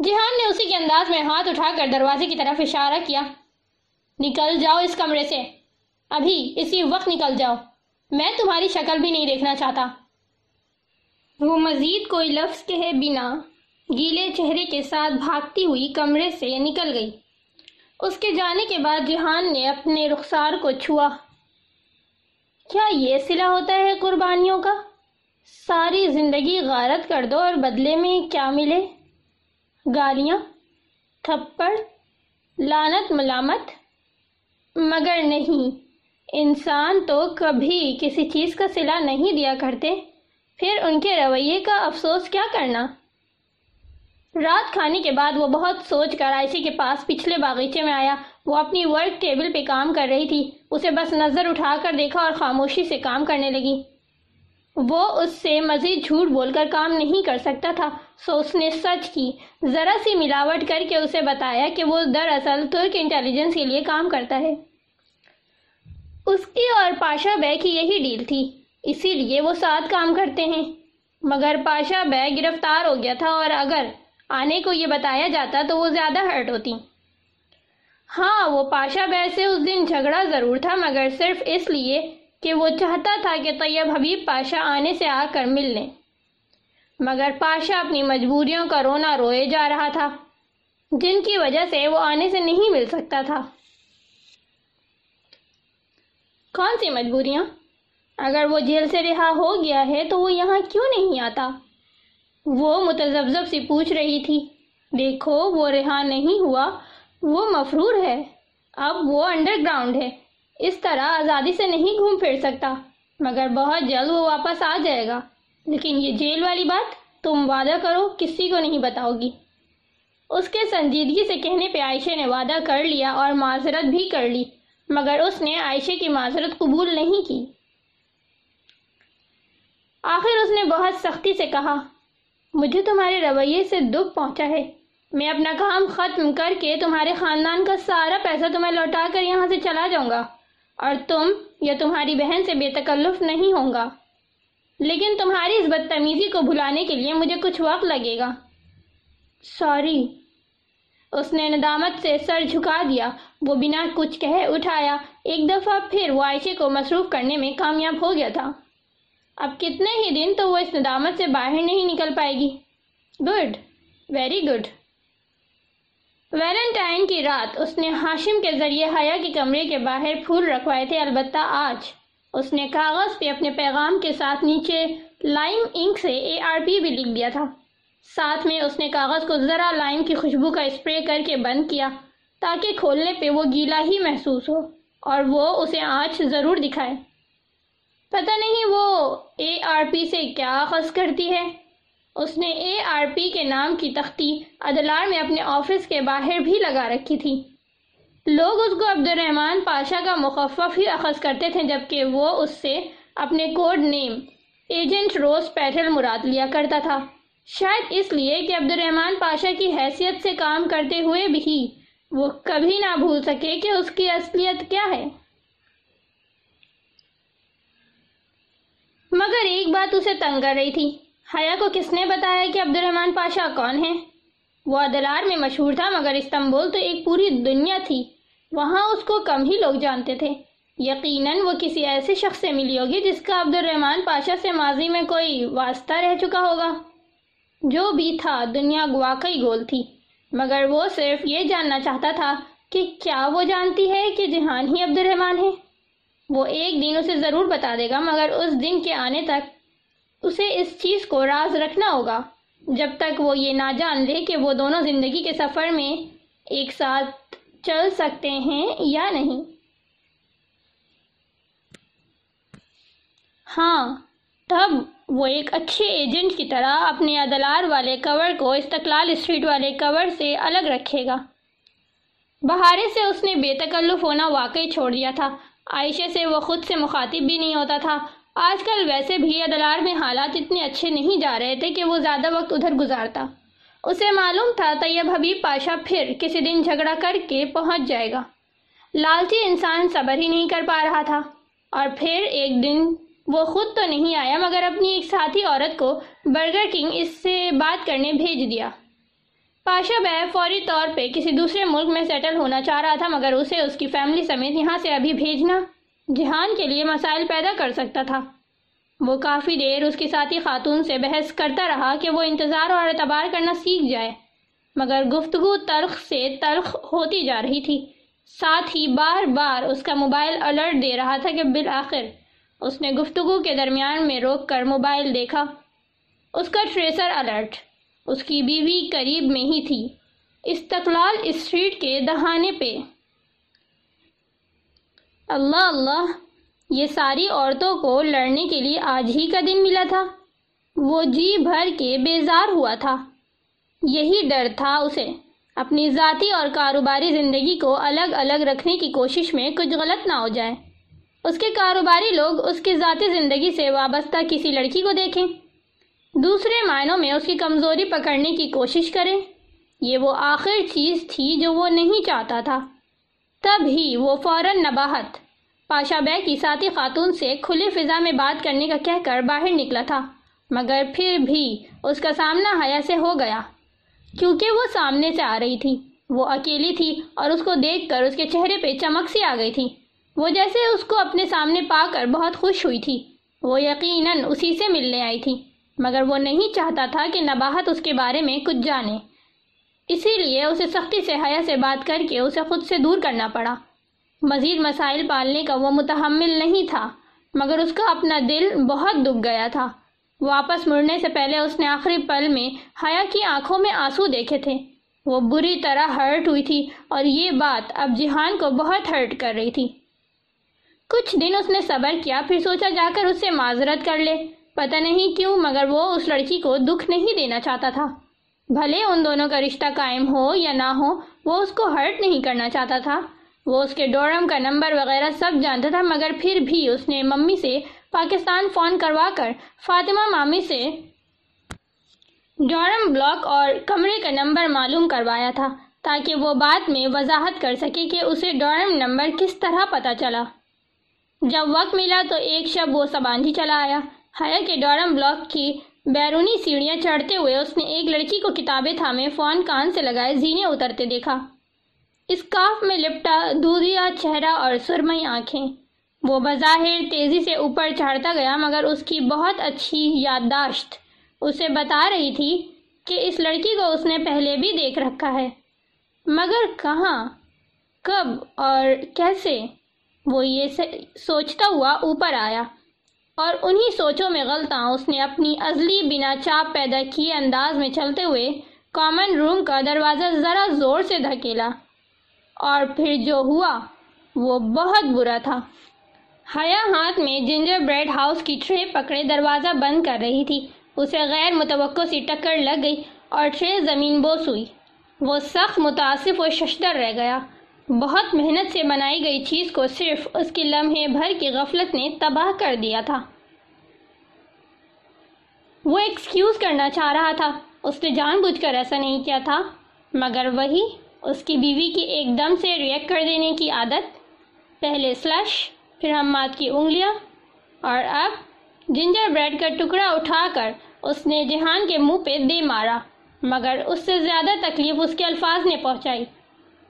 جہان نے اسی کے انداز میں ہاتھ اٹھا کر دروازے کی طرف اشارہ کیا۔ نکل جاؤ اس کمرے سے۔ ابھی اسی وقت نکل جاؤ۔ میں تمہاری شکل بھی نہیں دیکھنا چاہتا۔ وہ مزید کوئی لفظ کہے بنا گیلے چہرے کے ساتھ بھاگتی ہوئی کمرے سے نکل گئی۔ اس کے جانے کے بعد جہان نے اپنے رخسار کو چھوا۔ کیا یہ سلا ہوتا ہے قربانیوں کا؟ ساری زندگی غارت کر دو اور بدلے میں کیا ملے؟ گالیاں، تھپڑ لانت ملامت۔ مگر نہیں، انسان تو کبھی کسی چیز کا صلہ نہیں دیا کرتے۔ پھر ان کے رویے کا افسوس کیا کرنا؟ رات کھانے کے بعد وہ بہت سوچ کر عائشہ کے پاس پچھلے باغیچے میں آیا۔ وہ اپنی ورک ٹیبل پہ کام کر رہی تھی۔ اسے بس نظر اٹھا کر دیکھا اور خاموشی سے کام کرنے لگی۔ وہ اس سے مزید جھوٹ بول کر کام نہیں کر سکتا تھا۔ سو اس نے سچ کی۔ ذرا سی ملاوٹ کر کے اسے بتایا کہ وہ دراصل ترک انٹیلیجنس کے لیے کام کرتا ہے۔ اس کی اور پاشا بے کی یہی ڈیل تھی۔ اسی لیے وہ ساتھ کام کرتے ہیں۔ مگر پاشا بے گرفتار ہو گیا تھا اور اگر آنے کو یہ بتایا جاتا تو وہ زیادہ ہرٹ ہوتی۔ ہاں وہ پاشا بے سے اس دن جھگڑا ضرور تھا، مگر صرف اس لیے کہ وہ چاہتا تھا کہ طیب حبیب پاشا آنے سے آ کر مل لیں۔ مگر پاشا اپنی مجبوریوں کا رونا روئے جا رہا تھا، جن کی وجہ سے وہ آنے سے نہیں مل سکتا تھا۔ کون سی مجبوریاں؟ اگر وہ جیل سے رہا ہو گیا ہے تو وہ یہاں کیوں نہیں آتا؟ وہ متذبذب سی پوچھ رہی تھی۔ دیکھو، وہ رہا نہیں ہوا، وہ مفرور ہے۔ اب وہ انڈر گراؤنڈ ہے۔ اس طرح آزادی سے نہیں گھوم پھر سکتا۔ مگر بہت جلد وہ واپس آ جائے گا۔ لیکن یہ جیل والی بات تم وعدہ کرو، کسی کو نہیں بتاؤ گی۔ اس کے سنجیدگی سے کہنے پہ عائشہ نے وعدہ کر لیا اور معذرت بھی کر لی، مگر اس نے عائشہ کی معذرت قبول نہیں کی۔ آخر اس نے بہت سختی سے کہا، مجھے تمہارے رویے سے دکھ پہنچا ہے۔ میں اپنا کام ختم کر کے تمہارے خاندان کا سارا پیسہ تمہیں لوٹا کر یہاں سے چلا جاؤں گا، اور تم یا تمہاری بہن سے بے تکلف نہیں ہوں گا۔ لیکن تمہاری اس بدتمیزی کو بھلانے کے لیے مجھے کچھ وقت لگے گا۔ سوری۔ اس نے ندامت سے سر جھکا دیا، وہ بنا کچھ کہے اٹھایا۔ ایک دفعہ پھر وہ عائشے کو مصروف کرنے میں کامیاب ہو گیا تھا۔ اب کتنے ہی دن تو وہ اس ندامت سے باہر نہیں نکل پائے گی۔ Good, very good. ویلنٹائن کی رات، اس نے ہاشم کے ذریعے حیا کے کمرے کے باہر پھول رکھوائے تھے، البتہ آج۔ اس نے کاغذ پہ اپنے پیغام کے ساتھ نیچے لائم انک سے اے آر پی بھی لکھ دیا تھا۔ ساتھ میں اس نے کاغذ کو ذرا لائم کی خوشبو کا اسپرے کر کے بند کیا تاکہ کھولنے پہ وہ گیلا ہی محسوس ہو اور وہ اسے آج ضرور دکھائے۔ پتہ نہیں وہ اے آر پی سے کیا اخذ کرتی ہے۔ اس نے اے آر پی کے نام کی تختی ادلار میں اپنے آفس کے باہر بھی لگا رکھی تھی۔ لوگ اس کو عبد الرحمن پاشا کا مخفف ہی اخذ کرتے تھے، جبکہ وہ اس سے اپنے code name agent rose petal مراد لیا کرتا تھا۔ شاید اس لیے کہ عبد الرحمن پاشا کی حیثیت سے کام کرتے ہوئے بھی وہ کبھی نہ بھول سکے کہ اس کی اصلیت کیا ہے۔ مگر ایک بات اسے تنگ کر رہی تھی۔ حیا کو کس نے بتایا کہ عبد الرحمن پاشا کون ہے وہ ادلار میں مشہور تھا، مگر استنبول تو ایک پوری دنیا تھی۔ وہاں اس کو کم ہی لوگ جانتے تھے۔ یقیناً وہ کسی ایسے شخص سے ملی ہوگی جس کا عبد الرحمن پاشا سے ماضی میں کوئی واسطہ رہ چکا ہوگا۔ جو بھی تھا، دنیا واقعی گول تھی۔ مگر وہ صرف یہ جاننا چاہتا تھا کہ کیا وہ جانتی ہے کہ جہان ہی عبد الرحمن ہے۔ وہ ایک دن اسے ضرور بتا دے گا، مگر اس دن کے آنے تک اسے اس چیز کو راز رکھنا ہوگا۔ جب تک وہ یہ نہ جان لے کہ وہ دونوں زندگی کے سفر میں ایک ساتھ چل سکتے ہیں یا نہیں۔ ہاں تب وہ ایک اچھے ایجنٹ کی طرح اپنے ادلار والے کور کو استقلال اسٹریٹ والے کور سے الگ رکھے گا۔ بہارے سے اس نے بے تکلف ہونا واقعی چھوڑ دیا تھا۔ عائشہ سے وہ خود سے مخاطب بھی نہیں ہوتا تھا۔ آج کل ویسے بھی ادلار میں حالات اتنے اچھے نہیں جا رہے تھے کہ وہ زیادہ وقت ادھر گزارتا۔ اسے معلوم تھا طیب حبیب پاشا پھر کسی دن جھگڑا کر کے پہنچ جائے گا۔ لالچی انسان صبر ہی نہیں کر پا رہا تھا۔ اور پھر ایک دن وہ خود تو نہیں آیا مگر اپنی ایک ساتھی عورت کو برگر کنگ اس سے بات کرنے بھیج دیا۔ پاشا بے فوری طور پہ کسی دوسرے ملک میں سیٹل ہونا چاہ رہا تھا مگر اسے اس کی فیملی سمیت یہاں سے ابھی بھیجنا جہان کے لیے مسائل پیدا کر سکتا تھا۔ وہ کافی دیر اس کی ساتھی خاتون سے بحث کرتا رہا کہ وہ انتظار اور اعتبار کرنا سیکھ جائے، مگر گفتگو تلخ سے تلخ ہوتی جا رہی تھی۔ ساتھ ہی بار بار اس کا موبائل الرٹ دے رہا تھا کہ بالآخر اس نے گفتگو کے درمیان میں روک کر موبائل دیکھا۔ اس کا ٹریسر الرٹ اس کی بیوی قریب میں ہی تھی۔ استقلال اسٹریٹ کے دہانے پہ۔ اللہ اللہ، یہ ساری عورتوں کو لڑنے کے لیے آج ہی کا دن ملا تھا۔ وہ جی بھر کے بیزار ہوا تھا۔ یہی ڈر تھا اسے۔ اپنی ذاتی اور کاروباری زندگی کو الگ الگ رکھنے کی کوشش میں کچھ غلط نہ ہو جائے۔ اس کے کاروباری لوگ اس کی ذاتی زندگی سے وابستہ کسی لڑکی کو دیکھیں۔ دوسرے معنوں میں اس کی کمزوری پکڑنے کی کوشش کریں۔ یہ وہ آخر چیز تھی جو وہ نہیں چاہتا تھا۔ تب ہی وہ فوراً نباہت، پاشا بے کی ساتھی خاتون سے کھلی فضا میں بات کرنے کا کہہ کر باہر نکلا تھا۔ مگر پھر بھی اس کا سامنا حیا سے ہو گیا۔ کیونکہ وہ سامنے سے آ رہی تھی، وہ اکیلی تھی اور اس کو دیکھ کر اس کے چہرے پہ چمک سی آ گئی تھی۔ وہ جیسے اس کو اپنے سامنے پا کر بہت خوش ہوئی تھی۔ وہ یقیناً اسی سے ملنے آئی تھی۔ مگر وہ نہیں چاہتا تھا کہ نباہت اس کے بارے میں کچھ جانے۔ اسی لیے اسے سختی سے، حیا سے بات کر کے اسے خود سے دور کرنا پڑا۔ مزید مسائل پالنے کا وہ متحمل نہیں تھا، مگر اس کا اپنا دل بہت دکھ گیا تھا۔ واپس مڑنے سے پہلے اس نے آخری پل میں حیا کی آنکھوں میں آنسو دیکھے تھے۔ وہ بری طرح ہرٹ ہوئی تھی اور یہ بات اب جہان کو بہت ہرٹ کر رہی تھی۔ کچھ دن اس نے صبر کیا، پھر سوچا جا کر اس سے معذرت کر لے۔ پتہ نہیں کیوں، مگر وہ اس لڑکی کو دکھ نہیں دینا چاہتا تھا۔ بھلے ان دونوں کا رشتہ قائم ہو یا نہ ہو، وہ اس کو ہرٹ نہیں کرنا چاہتا تھا۔ وہ اس کے ڈورم کا نمبر وغیرہ سب جانتا تھا، مگر پھر بھی اس نے ممی سے پاکستان فون کروا کر فاطمہ مامی سے ڈورم بلاک اور کمرے کا نمبر معلوم کروایا تھا، تاکہ وہ بعد میں وضاحت کر سکے کہ اسے ڈورم نمبر کس طرح پتہ چلا۔ جب وقت ملا تو ایک شب وہ سباندھی چلا آیا۔ حیا کے ڈورم بلاک کی بیرونی سیڑھیاں چڑھتے ہوئے اس نے ایک لڑکی کو کتابیں تھامے فون کان سے لگائے، زینے اترتے دیکھا۔ اس کاف میں لپٹا دودھیا چہرہ اور سرمئی آنکھیں۔ وہ بظاہر تیزی سے اوپر چڑھتا گیا، مگر اس کی بہت اچھی یادداشت اسے بتا رہی تھی کہ اس لڑکی کو اس نے پہلے بھی دیکھ رکھا ہے۔ مگر کہاں؟ کب اور کیسے؟ وہ یہ سوچتا ہوا اوپر آیا۔ اور انہی سوچوں میں غلطاں اس نے اپنی ازلی بنا چاپ پیدا کیے انداز میں چلتے ہوئے کامن روم کا دروازہ ذرا زور سے دھکیلا۔ اور پھر جو ہوا، وہ بہت برا تھا۔ حیا ہاتھ میں جنجر بریڈ ہاؤس کی ٹرے پکڑے دروازہ بند کر رہی تھی۔ اسے غیر متوقع سی ٹکر لگ گئی اور ٹرے زمین بوس ہوئی۔ وہ سخت متاثف و ششدر رہ گیا۔ بہت محنت سے بنائی گئی چیز کو صرف اس کی لمحے بھر کی غفلت نے تباہ کر دیا تھا۔ وہ ایکسکیوز کرنا چاہ رہا تھا۔ اس نے جان بوجھ کر ایسا نہیں کیا تھا۔ مگر وہی اس کی بیوی کی ایک دم سے ریئیکٹ کر دینے کی عادت۔ پہلے سلش پھر ہمات کی انگلیاں۔ اور اب جنجر بریڈ کا ٹکڑا اٹھا کر اس نے جہان کے منہ پہ دے مارا۔ مگر اس سے زیادہ تکلیف اس کے الفاظ نے پہنچائی۔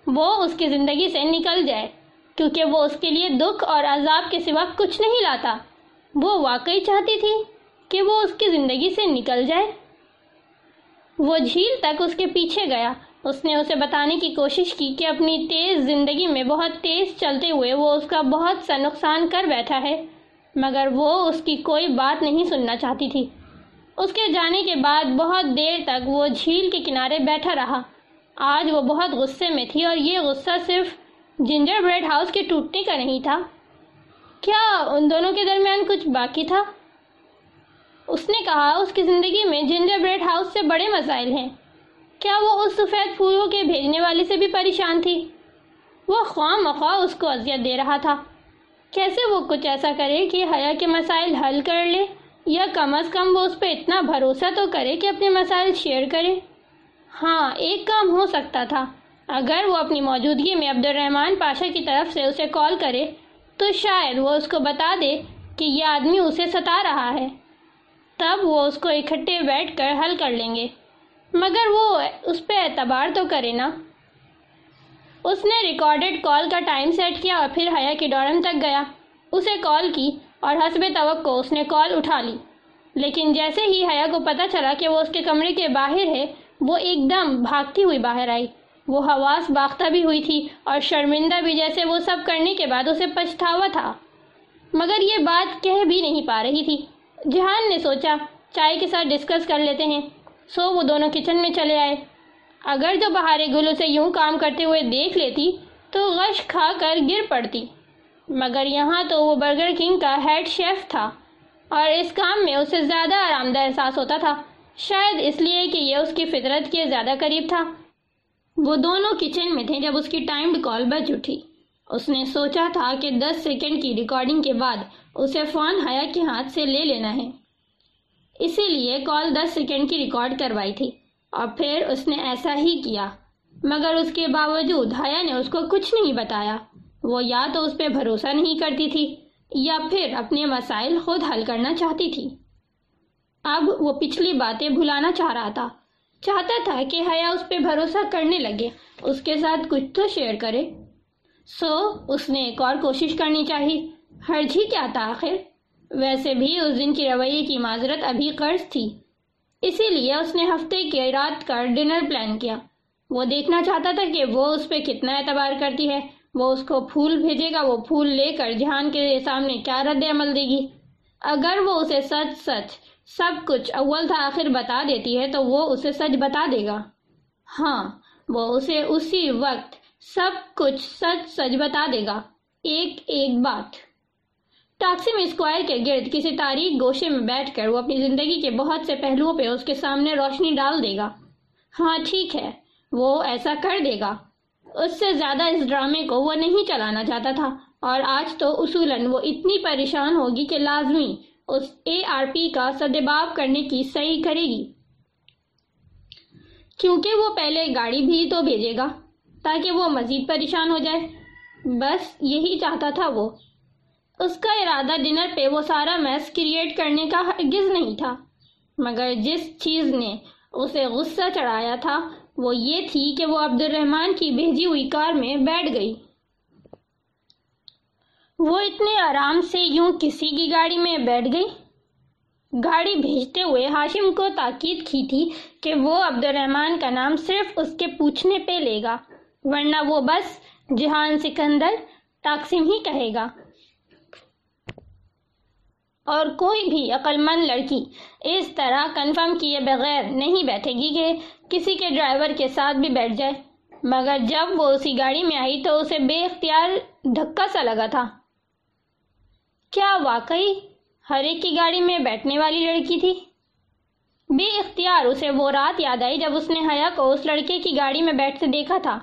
وہ اس کی زندگی سے نکل جائے، کیونکہ وہ اس کے لیے دکھ اور عذاب کے سوا کچھ نہیں لاتا۔ وہ واقعی چاہتی تھی کہ وہ اس کی زندگی سے نکل جائے۔ وہ جھیل تک اس کے پیچھے گیا۔ اس نے اسے بتانے کی کوشش کی کہ اپنی تیز زندگی میں بہت تیز چلتے ہوئے وہ اس کا بہت سا نقصان کر بیٹھا ہے، مگر وہ اس کی کوئی بات نہیں سننا چاہتی تھی۔ اس کے جانے کے بعد بہت دیر تک وہ جھیل کے کنارے بیٹھا رہا۔ آج وہ بہت غصے میں تھی اور یہ غصہ صرف جنجر بریڈ ہاؤس کے ٹوٹنے کا نہیں تھا۔ کیا ان دونوں کے درمیان کچھ باقی تھا؟ اس نے کہا، اس کی زندگی میں جنجر بریڈ ہاؤس سے بڑے مسائل ہیں۔ کیا وہ اس سفید پھولوں کے بھیجنے والے سے بھی پریشان تھی؟ وہ خواہ مخواہ اس کو اذیت دے رہا تھا۔ کیسے وہ کچھ ایسا کرے کہ حیا کے مسائل حل کر لے، یا کم از کم وہ اس پہ اتنا بھروسہ تو کرے کہ اپنے مسائل شیئر کرے؟ ہاں ایک کام ہو سکتا تھا۔ اگر وہ اپنی موجودگی میں عبد الرحمن پاشا کی طرف سے اسے کال کرے، تو شاید وہ اس کو بتا دے کہ یہ آدمی اسے ستا رہا ہے۔ تب وہ اس کو اکٹھے بیٹھ کر حل کر لیں گے۔ مگر وہ اس پہ اعتبار تو کرے نا۔ اس نے ریکارڈڈ کال کا ٹائم سیٹ کیا اور پھر حیا کی ڈورم تک گیا۔ اسے کال کی اور حسب توقع اس نے کال اٹھا لی۔ لیکن جیسے ہی حیا کو پتہ چلا کہ وہ اس کے کمرے کے باہر ہے وہ ایک دم بھاگتی ہوئی باہر آئی۔ وہ حواس باختہ بھی ہوئی تھی اور شرمندہ بھی جیسے وہ سب کرنے کے بعد اسے پچھتاوا تھا۔ مگر یہ بات کہہ بھی نہیں پا رہی تھی۔ جہان نے سوچا، چائے کے ساتھ ڈسکس کر لیتے ہیں۔ سو وہ دونوں کچن میں چلے آئے۔ اگر جو بہارے گل اسے یوں کام کرتے ہوئے دیکھ لیتی تو غش کھا کر گر پڑتی۔ مگر یہاں تو وہ برگر کنگ کا ہیڈ شیف تھا اور اس کام میں اسے زیادہ آرام دہ احساس ہوتا تھا۔ شاید اس لیے کہ یہ اس کی فطرت کے زیادہ قریب تھا۔ وہ دونوں کچن میں تھے جب اس کی ٹائمڈ کال بج اٹھی۔ اس نے سوچا تھا کہ دس سیکنڈ کی ریکارڈنگ کے بعد اسے فون حیا کے ہاتھ سے لے لینا ہے۔ اسی لیے کال دس سیکنڈ کی ریکارڈ کروائی تھی۔ اور پھر اس نے ایسا ہی کیا۔ مگر اس کے باوجود حیا نے اس کو کچھ نہیں بتایا۔ وہ یا تو اس پہ بھروسہ نہیں کرتی تھی یا پھر اپنے مسائل خود حل کرنا چاہتی تھی۔ اب وہ پچھلی باتیں بھلانا چاہ رہا تھا۔ چاہتا تھا کہ حیا اس پہ بھروسہ کرنے لگے، اس کے ساتھ کچھ تو شیئر کرے۔ سو، اس نے ایک اور کوشش کرنی چاہی۔ ہرج ہی کیا تھا آخر؟ ویسے بھی اس دن کی رویے کی معذرت ابھی قرض تھی۔ اسی لیے اس نے ہفتے کے رات کا ڈنر پلان کیا۔ وہ دیکھنا چاہتا تھا کہ وہ اس پہ کتنا اعتبار کرتی ہے۔ وہ اس کو پھول بھیجے گا، وہ پھول لے کر جہان کے سامنے کیا رد عمل دے گی۔ اگر وہ اسے سچ سچ سب کچھ اول تھا، آخر بتا دیتی ہے، تو وہ اسے سچ بتا دے گا۔ ہاں وہ اسے اسی وقت سب کچھ سچ سچ بتا دے گا۔ ایک ایک بات۔ ٹاکسم اسکوائر کے گرد کسی تاریخ گوشے میں بیٹھ کر وہ اپنی زندگی کے بہت سے پہلوؤں پہ اس کے سامنے روشنی ڈال دے گا۔ ہاں ٹھیک ہے، وہ ایسا کر دے گا۔ اس سے زیادہ اس ڈرامے کو وہ نہیں چلانا چاہتا تھا۔ اور آج تو اصولاً وہ اتنی پریشان ہوگی کہ لازمی اس اے آر پی کا سدباب کرنے کی صحیح کرے گی۔ کیونکہ وہ پہلے گاڑی بھی تو بھیجے گا تاکہ وہ مزید پریشان ہو جائے۔ بس یہی چاہتا تھا وہ۔ اس کا ارادہ ڈنر پہ وہ سارا میس کریٹ کرنے کا ہرگز نہیں تھا۔ مگر جس چیز نے اسے غصہ چڑھایا تھا وہ یہ تھی کہ وہ عبد الرحمن کی بھیجی ہوئی کار میں بیٹھ گئی۔ وہ اتنے آرام سے یوں کسی کی گاڑی میں بیٹھ گئی۔ گاڑی بھیجتے ہوئے ہاشم کو تاکید کی تھی کہ وہ عبد الرحمن کا نام صرف اس کے پوچھنے پہ لے گا، ورنہ وہ بس جہان سکندر تاکسم ہی کہے گا۔ اور کوئی بھی عقل مند لڑکی اس طرح کنفرم کیے بغیر نہیں بیٹھے گی کہ کسی کے ڈرائیور کے ساتھ بھی بیٹھ جائے۔ مگر جب وہ اسی گاڑی میں آئی تو اسے بے اختیار دھکا سا لگا تھا۔ کیا واقعی ہر ایک کی گاڑی میں بیٹھنے والی لڑکی تھی؟ بے اختیار اسے وہ رات یاد آئی جب اس نے حیا کو اس لڑکے کی گاڑی میں بیٹھتے دیکھا تھا۔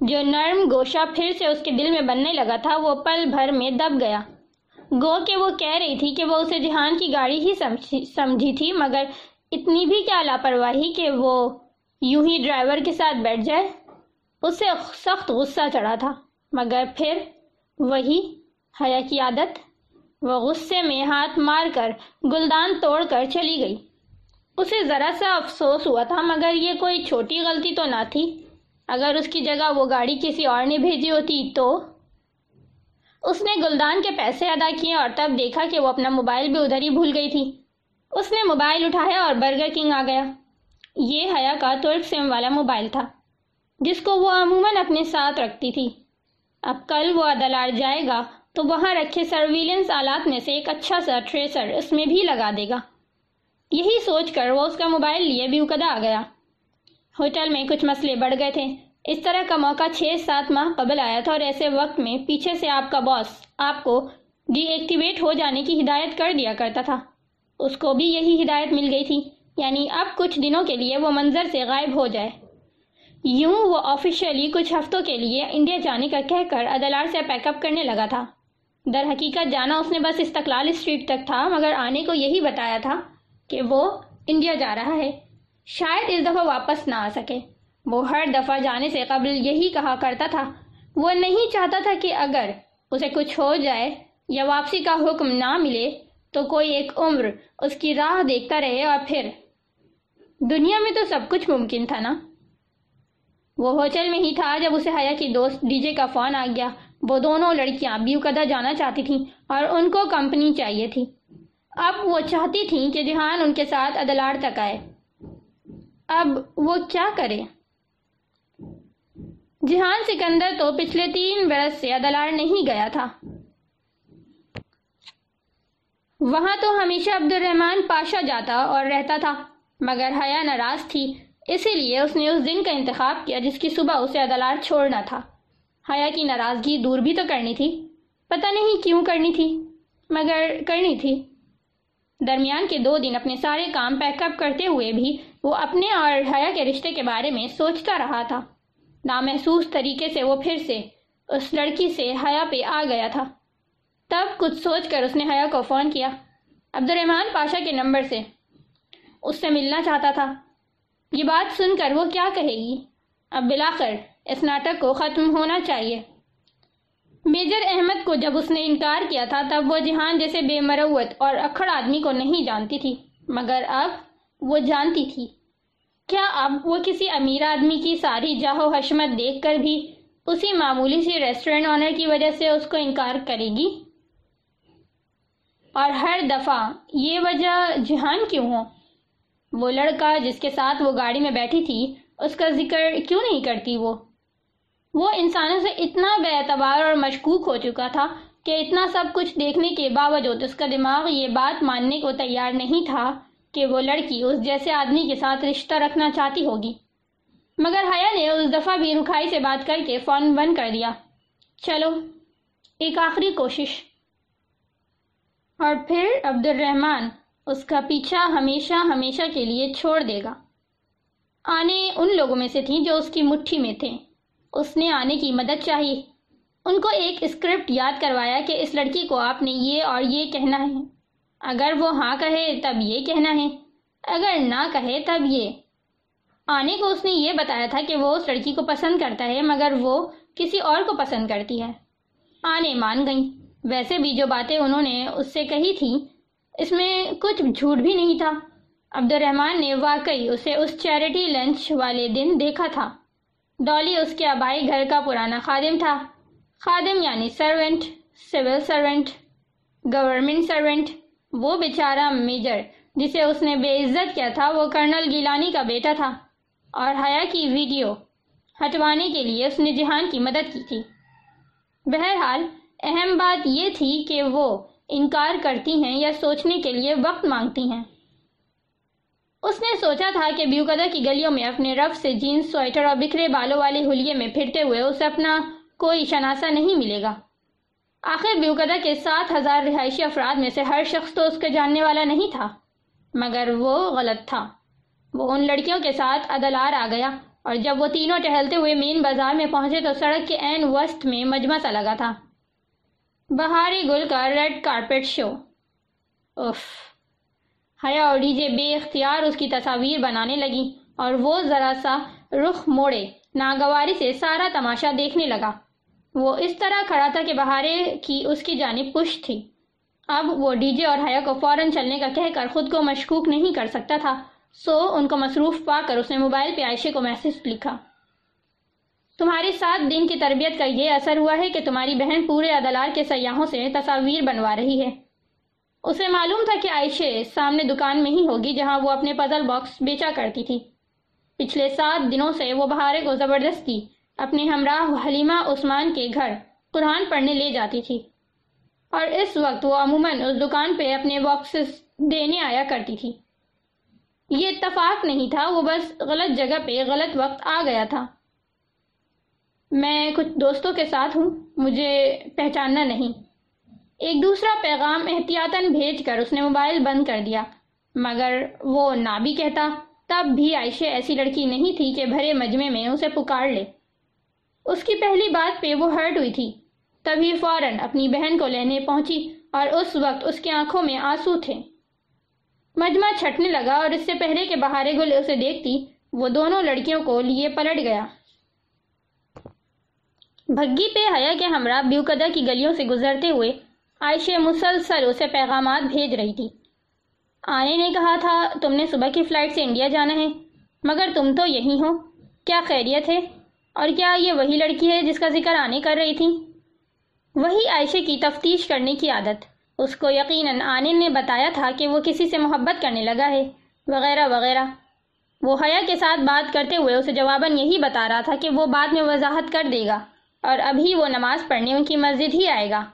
جو نرم گوشہ پھر سے اس کے دل میں بننے لگا تھا، وہ پل بھر میں دب گیا۔ گو کہ وہ کہہ رہی تھی کہ وہ اسے جہان کی گاڑی ہی سمجھی تھی، مگر اتنی بھی کیا لاپرواہی کہ وہ یوں ہی ڈرائیور کے ساتھ بیٹھ جائے۔ اسے سخت غصہ چڑھا تھا، مگر پھر وہی حیا کی عادت۔ وہ غصے میں ہاتھ مار کر گلدان توڑ کر چلی گئی۔ اسے ذرا سا افسوس ہوا تھا، مگر یہ کوئی چھوٹی غلطی تو نہ تھی۔ اگر اس کی جگہ وہ گاڑی کسی اور نے بھیجی ہوتی تو؟ اس نے گلدان کے پیسے ادا کیے اور تب دیکھا کہ وہ اپنا موبائل بھی ادھر ہی بھول گئی تھی۔ اس نے موبائل اٹھایا اور برگر کنگ آ گیا۔ یہ حیا کا ترک سم والا موبائل تھا، جس کو وہ عموماً اپنے ساتھ رکھتی تھی۔ اب کل وہ عدلار جائے گا۔ تو وہاں رکھے سرویلنس آلات میں سے ایک اچھا سا ٹریسر اس میں بھی لگا دے گا۔ یہی سوچ کر وہ اس کا موبائل لیے بھی اکدا آ گیا۔ ہوٹل میں کچھ مسئلے بڑھ گئے تھے۔ اس طرح کا موقع چھ سات ماہ قبل آیا تھا اور ایسے وقت میں پیچھے سے آپ کا باس، آپ کو ڈی ایکٹیویٹ ہو جانے کی ہدایت کر دیا کرتا تھا۔ اس کو بھی یہی ہدایت مل گئی تھی۔ یعنی اب کچھ دنوں کے لیے وہ منظر سے غائب ہو جائے۔ یوں وہ آفیشیلی کچھ ہفتوں کے لیے انڈیا جانے کا کہہ کر عدلار سے پیک اپ کرنے لگا تھا۔ در حقیقت جانا اس نے بس استقلال اسٹریٹ تک تھا، مگر آنے کو یہی بتایا تھا کہ وہ انڈیا جا رہا ہے۔ شاید اس دفعہ واپس نہ آ سکے۔ وہ ہر دفعہ جانے سے قبل یہی کہا کرتا تھا۔ وہ نہیں چاہتا تھا کہ اگر اسے کچھ ہو جائے یا واپسی کا حکم نہ ملے، تو کوئی ایک عمر اس کی راہ دیکھتا رہے اور پھر دنیا میں تو سب کچھ ممکن تھا نا۔ وہ ہوٹل میں ہی تھا جب اسے حیا کی دوست ڈی جے کا فون آ گیا۔ وہ دونوں لڑکیاں بیو جانا چاہتی تھیں اور ان کو کمپنی چاہیے تھی۔ اب وہ چاہتی تھیں کہ جہان ان کے ساتھ عدلار تک آئے۔ اب وہ کیا کرے؟ جہان سکندر تو پچھلے تین برس سے عدلار نہیں گیا تھا۔ وہاں تو ہمیشہ عبد الرحمن پاشا جاتا اور رہتا تھا، مگر حیا ناراض تھی، اسی لیے اس نے اس دن کا انتخاب کیا جس کی صبح اسے عدالات چھوڑنا تھا۔ حیا کی ناراضگی دور بھی تو کرنی تھی۔ پتہ نہیں کیوں کرنی تھی، مگر کرنی تھی۔ درمیان کے دو دن اپنے سارے کام پیک اپ کرتے ہوئے بھی وہ اپنے اور حیا کے رشتے کے بارے میں سوچتا رہا تھا۔ نامحسوس طریقے سے وہ پھر سے اس لڑکی سے حیا پہ آ گیا تھا۔ تب کچھ سوچ کر اس نے حیا کو فون کیا۔ عبد الرحمان پاشا کے نمبر سے اس سے ملنا چاہتا تھا۔ یہ بات سن کر وہ کیا کہے گی؟ اب بلاخر اس ناٹک کو ختم ہونا چاہیے۔ میجر احمد کو جب اس نے انکار کیا تھا، تب وہ جہان جیسے بے مروت اور اکھڑ آدمی کو نہیں جانتی تھی، مگر اب وہ جانتی تھی۔ کیا اب وہ کسی امیر آدمی کی ساری جاہو حشمت دیکھ کر بھی اسی معمولی سی ریسٹورنٹ آنر کی وجہ سے اس کو انکار کرے گی؟ اور ہر دفعہ یہ وجہ جہان کیوں ہو؟ وہ لڑکا جس کے ساتھ وہ گاڑی میں بیٹھی تھی، اس کا ذکر کیوں نہیں کرتی وہ؟ وہ انسانوں سے اتنا بے اعتبار اور مشکوک ہو چکا تھا کہ اتنا سب کچھ دیکھنے کے باوجود اس کا دماغ یہ بات ماننے کو تیار نہیں تھا کہ وہ لڑکی اس جیسے آدمی کے ساتھ رشتہ رکھنا چاہتی ہوگی۔ مگر حیا نے اس دفعہ بھی رکھائی سے بات کر کے فون بند کر دیا۔ چلو، ایک آخری کوشش۔ اور پھر عبد الرحمن اس کا پیچھا ہمیشہ ہمیشہ کے لیے چھوڑ دے گا۔ آنے ان لوگوں میں سے تھیں جو اس کی مٹھی میں تھے اس نے آنے کی مدد چاہیے ان کو ایک اسکرپٹ یاد کروایا کہ اس لڑکی کو آپ نے یہ اور یہ کہنا ہے۔ اگر وہ ہاں کہے تب یہ کہنا ہے۔ اگر نہ کہے تب یہ۔ آنے کو اس نے یہ بتایا تھا کہ وہ اس لڑکی کو پسند کرتا ہے، مگر وہ کسی اور کو پسند کرتی ہے۔ آنے مان گئیں۔ ویسے بھی جو باتیں انہوں نے اس سے کہی تھی، اس میں کچھ جھوٹ بھی نہیں تھا۔ عبد الرحمن نے واقعی اسے اس چیریٹی لنچ والے دن دیکھا تھا۔ ڈالی اس کے آبائی گھر کا پرانا خادم تھا۔ خادم یعنی servant civil servant government servant وہ بیچارہ میجر، جسے اس نے بے عزت کیا تھا، وہ کرنل گیلانی کا بیٹا تھا۔ اور حیا کی ویڈیو ہٹوانے کے لیے اس نے جہان کی مدد کی تھی۔ بہرحال، اہم بات یہ تھی کہ وہ انکار کرتی ہیں یا سوچنے کے لیے وقت مانگتی ہیں۔ اس نے سوچا تھا کہ بیوکدہ کی گلیوں میں اپنے رف سے جینس سویٹر اور بکھرے بالوں والے حلیے میں پھرتے ہوئے اسے اپنا کوئی شناسہ نہیں ملے گا۔ آخر بیوکدہ کے سات ہزار رہائشی افراد میں سے ہر شخص تو اس کے جاننے والا نہیں تھا، مگر وہ غلط تھا۔ وہ ان لڑکیوں کے ساتھ عدلار آ گیا اور جب وہ تینوں ٹہلتے ہوئے مین بازار میں پہنچے تو سڑک کے این وسط میں مجمع سا لگا تھا۔ بہاری گل کا ریڈ کارپیٹ شو۔ اف حیا اور ڈی جے بے اختیار اس کی تصاویر بنانے لگی اور وہ ذرا سا رخ موڑے ناگواری سے سارا تماشا دیکھنے لگا۔ وہ اس طرح کھڑا تھا کہ بہارے کی اس کی جانب پش تھی۔ اب وہ ڈی جے اور حیا کو فوراً چلنے کا کہہ کر خود کو مشکوک نہیں کر سکتا تھا۔ سو ان کو مصروف پا کر اس نے موبائل پہ عائشے کو میسج لکھا۔ تمہارے ساتھ دن کی تربیت کا یہ اثر ہوا ہے کہ تمہاری بہن پورے عدلار کے سیاحوں سے تصاویر بنوا رہی ہے۔ اسے معلوم تھا کہ عائشہ سامنے دکان میں ہی ہوگی جہاں وہ اپنے پزل باکس بیچا کرتی تھی۔ پچھلے سات دنوں سے وہ بہارے کو زبردستی اپنے ہمراہ حلیمہ عثمان کے گھر قرآن پڑھنے لے جاتی تھی۔ اور اس وقت وہ عموماً اس دکان پہ اپنے باکسز دینے آیا کرتی تھی۔ یہ اتفاق نہیں تھا، وہ بس غلط جگہ پہ غلط وقت آ گیا تھا۔ میں کچھ دوستوں کے ساتھ ہوں، مجھے پہچاننا نہیں۔ ایک دوسرا پیغام احتیاطاً بھیج کر اس نے موبائل بند کر دیا۔ مگر وہ نہ بھی کہتا، تب بھی عائشہ ایسی لڑکی نہیں تھی کہ بھرے مجمع میں اسے پکار لے۔ اس کی پہلی بات پہ وہ ہرٹ ہوئی تھی۔ تبھی فوراً اپنی بہن کو لینے پہنچی اور اس وقت اس کی آنکھوں میں آنسو تھے۔ مجمع چھٹنے لگا اور اس سے پہلے کہ بہارے گل اسے دیکھتی، وہ دونوں لڑکیوں کو لیے پلٹ گیا۔ بھگی پہ حیا کے ہمراہ بیوکدہ کی گلیوں سے گزرتے ہوئے عائشہ مسلسل اسے پیغامات بھیج رہی تھی۔ آنے نے کہا تھا، تم نے صبح کی فلائٹ سے انڈیا جانا ہے، مگر تم تو یہی ہو۔ کیا خیریت ہے؟ اور کیا یہ وہی لڑکی ہے جس کا ذکر آنے کر رہی تھی؟ وہی عائشہ کی تفتیش کرنے کی عادت۔ اس کو یقیناً آنے نے بتایا تھا کہ وہ کسی سے محبت کرنے لگا ہے، وغیرہ وغیرہ۔ وہ حیا کے ساتھ بات کرتے ہوئے اسے جواباً یہی بتا رہا تھا کہ وہ بعد میں وضاحت کر دے گا، اور ابھی وہ نماز پڑھنے ان کی مسجد ہی آئے گا۔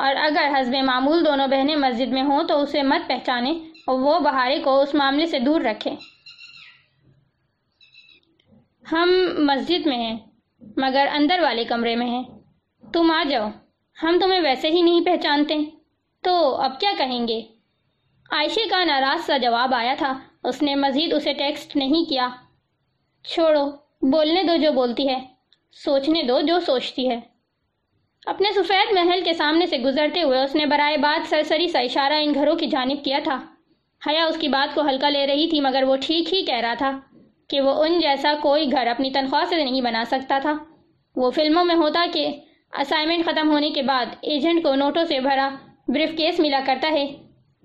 اور اگر حسب معمول دونوں بہنیں مسجد میں ہوں تو اسے مت پہچانے اور وہ بہارے کو اس معاملے سے دور رکھے ہم مسجد میں ہیں، مگر اندر والے کمرے میں ہیں۔ تم آ جاؤ، ہم تمہیں ویسے ہی نہیں پہچانتے۔ تو اب کیا کہیں گے؟ عائشہ کا ناراض سا جواب آیا تھا، اس نے مزید اسے ٹیکسٹ نہیں کیا۔ چھوڑو، بولنے دو جو بولتی ہے، سوچنے دو جو سوچتی ہے۔ اپنے سفید محل کے سامنے سے گزرتے ہوئے اس نے برائے بات سرسری سا اشارہ ان گھروں کی جانب کیا تھا۔ حیا اس کی بات کو ہلکا لے رہی تھی، مگر وہ ٹھیک ہی کہہ رہا تھا کہ وہ ان جیسا کوئی گھر اپنی تنخواہ سے نہیں بنا سکتا تھا۔ وہ فلموں میں ہوتا کہ اسائنمنٹ ختم ہونے کے بعد ایجنٹ کو نوٹوں سے بھرا بریف کیس ملا کرتا ہے۔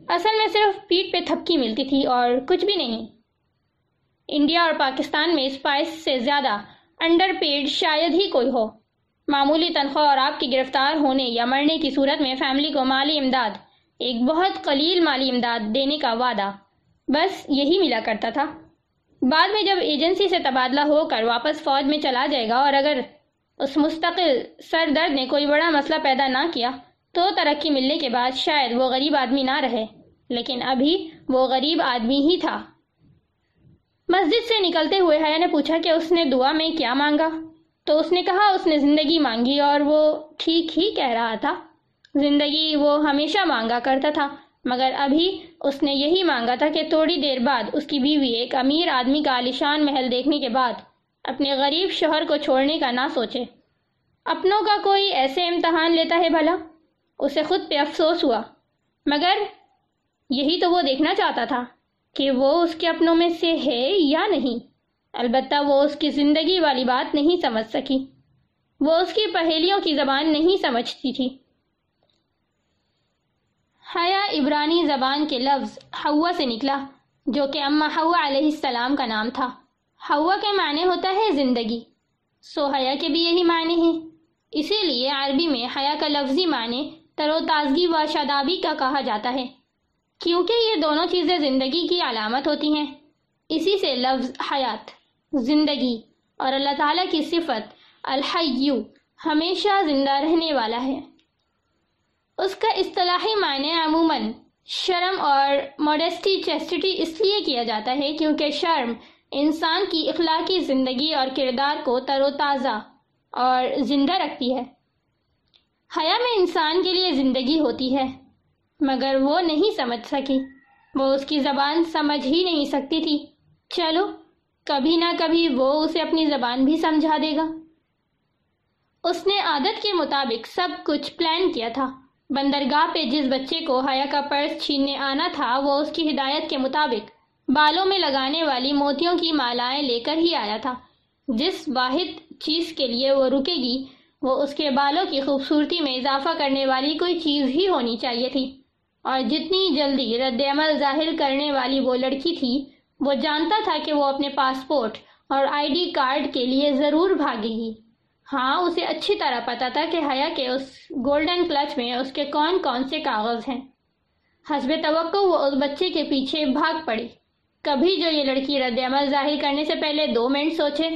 اصل میں صرف پیٹ پہ تھپکی ملتی تھی اور کچھ بھی نہیں۔ انڈیا اور پاکستان میں اسپائس سے زیادہ انڈر پیڈ شاید ہی کوئی ہو۔ معمولی تنخواہ اور آپ کی گرفتار ہونے یا مرنے کی صورت میں فیملی کو مالی امداد، ایک بہت قلیل مالی امداد دینے کا وعدہ بس یہی ملا کرتا تھا۔ بعد میں جب ایجنسی سے تبادلہ ہو کر واپس فوج میں چلا جائے گا اور اگر اس مستقل سر درد نے کوئی بڑا مسئلہ پیدا نہ کیا تو ترقی ملنے کے بعد شاید وہ غریب آدمی نہ رہے، لیکن ابھی وہ غریب آدمی ہی تھا۔ مسجد سے نکلتے ہوئے حیا نے پوچھا کہ اس نے دعا میں کیا مانگا؟ تو اس نے کہا، اس نے زندگی مانگی اور وہ ٹھیک ہی کہہ رہا تھا۔ زندگی وہ ہمیشہ مانگا کرتا تھا، مگر ابھی اس نے یہی مانگا تھا کہ تھوڑی دیر بعد اس کی بیوی ایک امیر آدمی کا عالیشان محل دیکھنے کے بعد اپنے غریب شوہر کو چھوڑنے کا نہ سوچے۔ اپنوں کا کوئی ایسے امتحان لیتا ہے بھلا؟ اسے خود پہ افسوس ہوا۔ مگر یہی تو وہ دیکھنا چاہتا تھا کہ وہ اس کے اپنوں میں سے ہے یا نہیں۔ البتہ وہ اس کی زندگی والی بات نہیں سمجھ سکی۔ وہ اس کی پہیلیوں کی زبان نہیں سمجھتی تھی۔ حیا عبرانی زبان کے لفظ ہوا سے نکلا، جو کہ اما ہوا علیہ السلام کا نام تھا۔ ہوا کے معنی ہوتا ہے زندگی، سو حیا کے بھی یہی معنی ہیں۔ اسی لیے عربی میں حیا کا لفظی معنی تر و تازگی و شادابی کا کہا جاتا ہے، کیونکہ یہ دونوں چیزیں زندگی کی علامت ہوتی ہیں۔ اسی سے لفظ حیات۔ زندگی۔ اور اللہ تعالیٰ کی صفت الحیو ہمیشہ زندہ رہنے والا ہے۔ اس کا اصطلاحی معنی عموماً شرم اور موڈیسٹی چیسٹی اس لیے کیا جاتا ہے کیونکہ شرم انسان کی اخلاقی زندگی اور کردار کو تر و تازہ اور زندہ رکھتی ہے۔ حیا میں انسان کے لیے زندگی ہوتی ہے، مگر وہ نہیں سمجھ سکی۔ وہ اس کی زبان سمجھ ہی نہیں سکتی تھی۔ چلو کبھی نہ کبھی وہ اسے اپنی زبان بھی سمجھا دے گا۔ اس نے عادت کے مطابق سب کچھ پلان کیا تھا۔ بندرگاہ پہ جس بچے کو حیا کا پرس چھیننے آنا تھا، وہ اس کی ہدایت کے مطابق بالوں میں لگانے والی موتیوں کی مالائیں لے کر ہی آیا تھا۔ جس واحد چیز کے لیے وہ رکے گی، وہ اس کے بالوں کی خوبصورتی میں اضافہ کرنے والی کوئی چیز ہی ہونی چاہیے تھی۔ اور جتنی جلدی رد عمل ظاہر کرنے والی وہ لڑکی تھی وہ جانتا تھا کہ وہ اپنے پاسپورٹ اور آئی ڈی کارڈ کے لیے ضرور بھاگے گی۔ ہاں اسے اچھی طرح پتا تھا کہ حیا کے اس گولڈن کلچ میں اس کے کون کون سے کاغذ ہیں۔ حسب توقع، وہ اس بچے کے پیچھے بھاگ پڑی۔ کبھی جو یہ لڑکی رد عمل ظاہر کرنے سے پہلے دو منٹ سوچے،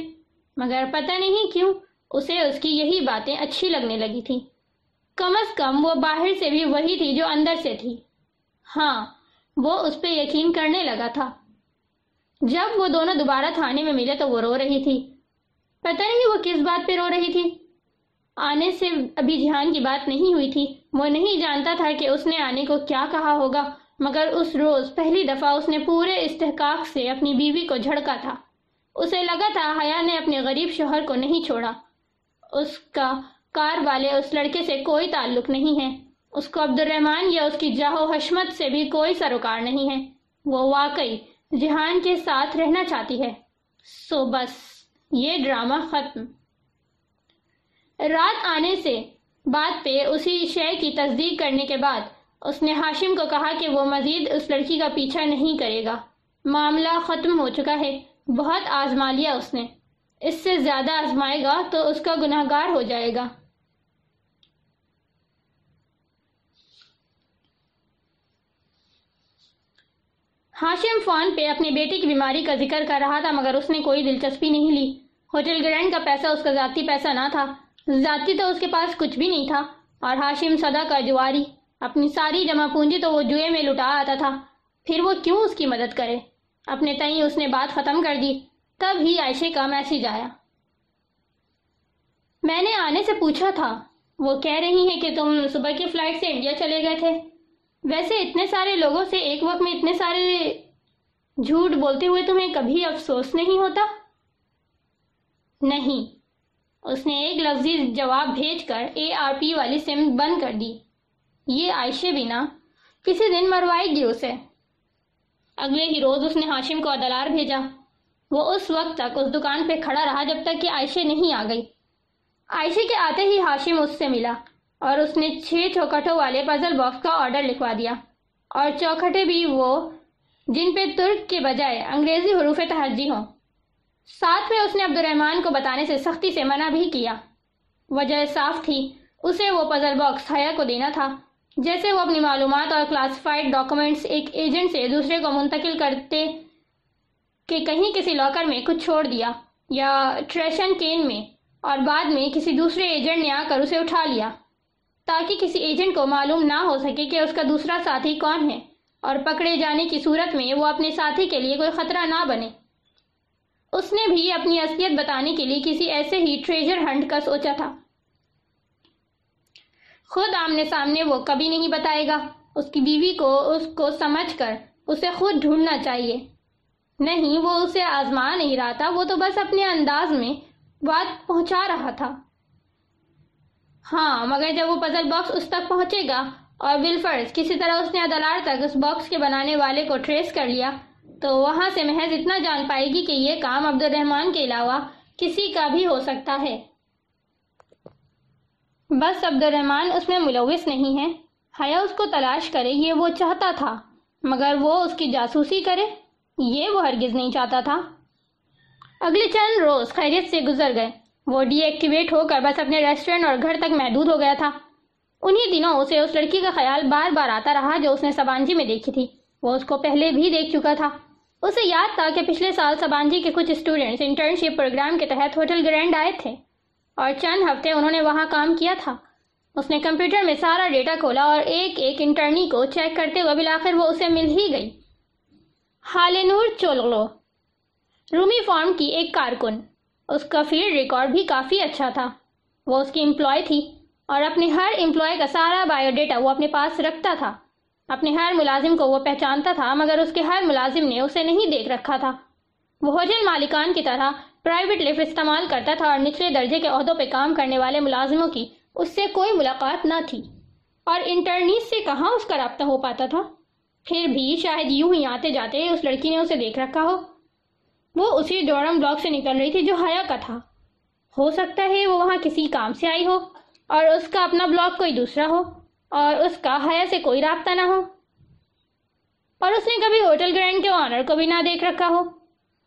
مگر پتہ نہیں کیوں اسے اس کی یہی باتیں اچھی لگنے لگی تھی کم از کم وہ باہر سے بھی وہی تھی جو اندر سے تھی۔ ہاں وہ اس پہ یقین کرنے لگا تھا۔ جب وہ دونوں دوبارہ تھانے میں ملے تو وہ رو رہی تھی۔ پتہ نہیں وہ کس بات پہ رو رہی تھی۔ آنے سے ابھی جہان کی بات نہیں ہوئی تھی۔ وہ نہیں جانتا تھا کہ اس نے آنے کو کیا کہا ہوگا، مگر اس روز پہلی دفعہ اس نے پورے استحقاق سے اپنی بیوی کو جھڑکا تھا۔ اسے لگا تھا حیا نے اپنے غریب شوہر کو نہیں چھوڑا۔ اس کا کار والے اس لڑکے سے کوئی تعلق نہیں ہے۔ اس کو عبد الرحمن یا اس کی جاہو حشمت سے بھی کوئی سروکار نہیں ہے۔ وہ واقعی جہان کے ساتھ رہنا چاہتی ہے۔ سو بس، یہ ڈرامہ ختم۔ رات آنے سے بات پہ اسی شے کی تصدیق کرنے کے بعد اس نے ہاشم کو کہا کہ وہ مزید اس لڑکی کا پیچھا نہیں کرے گا۔ معاملہ ختم ہو چکا ہے۔ بہت آزما لیا اس نے۔ اس سے زیادہ آزمائے گا تو اس کا گناہ گار ہو جائے گا۔ ہاشم فون پہ اپنے بیٹے کی بیماری کا ذکر کر رہا تھا، مگر اس نے کوئی دلچسپی نہیں لی۔ ہوٹل گرینڈ کا پیسہ اس کا ذاتی پیسہ نہ تھا۔ ذاتی تو اس کے پاس کچھ بھی نہیں تھا۔ اور ہاشم صدا کا جواری، اپنی ساری جمع پونجی تو وہ جوئے میں لٹا آتا تھا۔ پھر وہ کیوں اس کی مدد کرے؟ اپنے تئیں اس نے بات ختم کر دی۔ تب ہی عائشے کا میسیج آیا۔ میں نے آنے سے پوچھا تھا، وہ کہہ رہی ہیں کہ تم صبح کی فلائٹ سے انڈیا چلے گئے تھے۔ ویسے اتنے سارے لوگوں سے ایک وقت میں اتنے سارے جھوٹ بولتے ہوئے تمہیں کبھی افسوس نہیں ہوتا؟ نہیں۔ اس نے ایک لفظی جواب بھیج کر اے آر پی والی سم بند کر دی۔ یہ عائشے بنا کسی دن مروائے گی اسے۔ اگلے ہی روز اس نے ہاشم کو ادلار بھیجا۔ وہ اس وقت تک اس دکان پہ کھڑا رہا جب تک کہ عائشے نہیں آ گئی۔ عائشے کے آتے ہی ہاشم اس سے ملا۔ اور اس نے چھ چوکھٹوں والے پزل باکس کا آرڈر لکھوا دیا۔ اور چوکھٹے بھی وہ جن پہ ترک کے بجائے انگریزی حروف تہجی ہوں۔ ساتھ میں اس نے عبد کو بتانے سے سختی سے منع بھی کیا۔ وجہ صاف تھی، اسے وہ پزل باکس حیا کو دینا تھا، جیسے وہ اپنی معلومات اور کلاسیفائڈ ڈاکومنٹس ایک ایجنٹ سے دوسرے کو منتقل کرتے کہ کہیں کسی لاکر میں کچھ چھوڑ دیا یا ٹریشن کین میں اور بعد میں کسی دوسرے ایجنٹ نے آ کر اسے اٹھا لیا۔ تاکہ کسی ایجنٹ کو معلوم نہ ہو سکے کہ اس کا دوسرا ساتھی کون ہے اور پکڑے جانے کی صورت میں وہ اپنے ساتھی کے لیے کوئی خطرہ نہ بنے۔ اس نے بھی اپنی اصلیت بتانے کے لیے کسی ایسے ہی ٹریجر ہنٹ کا سوچا تھا۔ خود آمنے سامنے وہ کبھی نہیں بتائے گا۔ اس کی بیوی کو، اس کو سمجھ کر اسے خود ڈھونڈنا چاہیے۔ نہیں، وہ اسے آزما نہیں رہا تھا۔ وہ تو بس اپنے انداز میں بات پہنچا رہا تھا۔ ہاں مگر جب وہ پزل باکس اس تک پہنچے گا، اور ولفرز کسی طرح اس نے ادلار تک اس باکس کے بنانے والے کو ٹریس کر لیا، تو وہاں سے محض اتنا جان پائے گی کہ یہ کام عبد الرحمن کے علاوہ کسی کا بھی ہو سکتا ہے۔ بس عبد الرحمن اس میں ملوث نہیں ہے۔ حیا اس کو تلاش کرے، یہ وہ چاہتا تھا، مگر وہ اس کی جاسوسی کرے، یہ وہ ہرگز نہیں چاہتا تھا۔ اگلے چند روز خیریت سے گزر گئے۔ وہ ڈی ایکٹیویٹ ہو کر بس اپنے ریسٹورنٹ اور گھر تک محدود ہو گیا تھا۔ انہی دنوں اسے اس لڑکی کا خیال بار بار آتا رہا جو اس نے سبانجی میں دیکھی تھی۔ وہ اس کو پہلے بھی دیکھ چکا تھا۔ اسے یاد تھا کہ پچھلے سال سبانجی کے کچھ اسٹوڈنٹس انٹرنشپ پروگرام کے تحت ہوٹل گرینڈ آئے تھے اور چند ہفتے انہوں نے وہاں کام کیا تھا۔ اس نے کمپیوٹر میں سارا ڈیٹا کھولا اور ایک ایک انٹرنی کو چیک کرتے ہوئے بلاخر وہ اسے مل ہی گئی۔ حالنور چولغلو۔ رومی فارم کی ایک کارکن۔ اس کا فیلڈ ریکارڈ بھی کافی اچھا تھا۔ وہ اس کی امپلائی تھی اور اپنے ہر امپلائی کا سارا بایو ڈیٹا وہ اپنے پاس رکھتا تھا۔ اپنے ہر ملازم کو وہ پہچانتا تھا، مگر اس کے ہر ملازم نے اسے نہیں دیکھ رکھا تھا۔ وہ ہوٹل مالکان کی طرح پرائیویٹ لفٹ استعمال کرتا تھا اور نچلے درجے کے عہدوں پہ کام کرنے والے ملازموں کی اس سے کوئی ملاقات نہ تھی۔ اور انٹرنیس سے کہاں اس کا رابطہ ہو پاتا تھا؟ پھر بھی شاید یوں ہی آتے جاتے، اس لڑکی نے اسے دیکھ رکھا ہو۔ وہ اسی ڈورم بلاک سے نکل رہی تھی جو حیا کا تھا۔ ہو سکتا ہے وہ وہاں کسی کام سے آئی ہو اور اس کا اپنا بلاک کوئی دوسرا ہو اور اس کا حیا سے کوئی رابطہ نہ ہو۔ اور اس نے کبھی ہوٹل گرینڈ کے آنر کو بھی نہ دیکھ رکھا ہو۔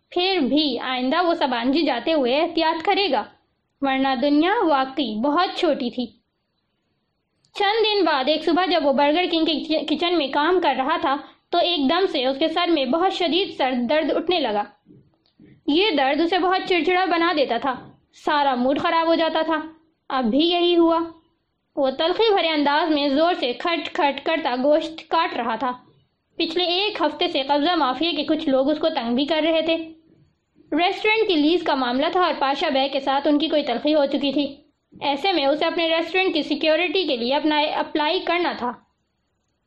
پھر بھی آئندہ وہ سبانجی جاتے ہوئے احتیاط کرے گا، ورنہ دنیا واقعی بہت چھوٹی تھی۔ چند دن بعد ایک صبح جب وہ برگر کنگ کے کچن میں کام کر رہا تھا تو ایک دم سے اس کے سر میں بہت شدید سر درد اٹھنے لگا۔ یہ درد اسے بہت چڑچڑا بنا دیتا تھا۔ سارا موڈ خراب ہو جاتا تھا۔ اب بھی یہی ہوا۔ وہ تلخی بھرے انداز میں زور سے کھٹ کھٹ کرتا گوشت کاٹ رہا تھا۔ پچھلے ایک ہفتے سے قبضہ مافیا کے کچھ لوگ اس کو تنگ بھی کر رہے تھے۔ ریسٹورنٹ کی لیز کا معاملہ تھا اور پاشا بے کے ساتھ ان کی کوئی تلخی ہو چکی تھی۔ ایسے میں اسے اپنے ریسٹورنٹ کی سیکیورٹی کے لیے اپنا اپلائی کرنا تھا۔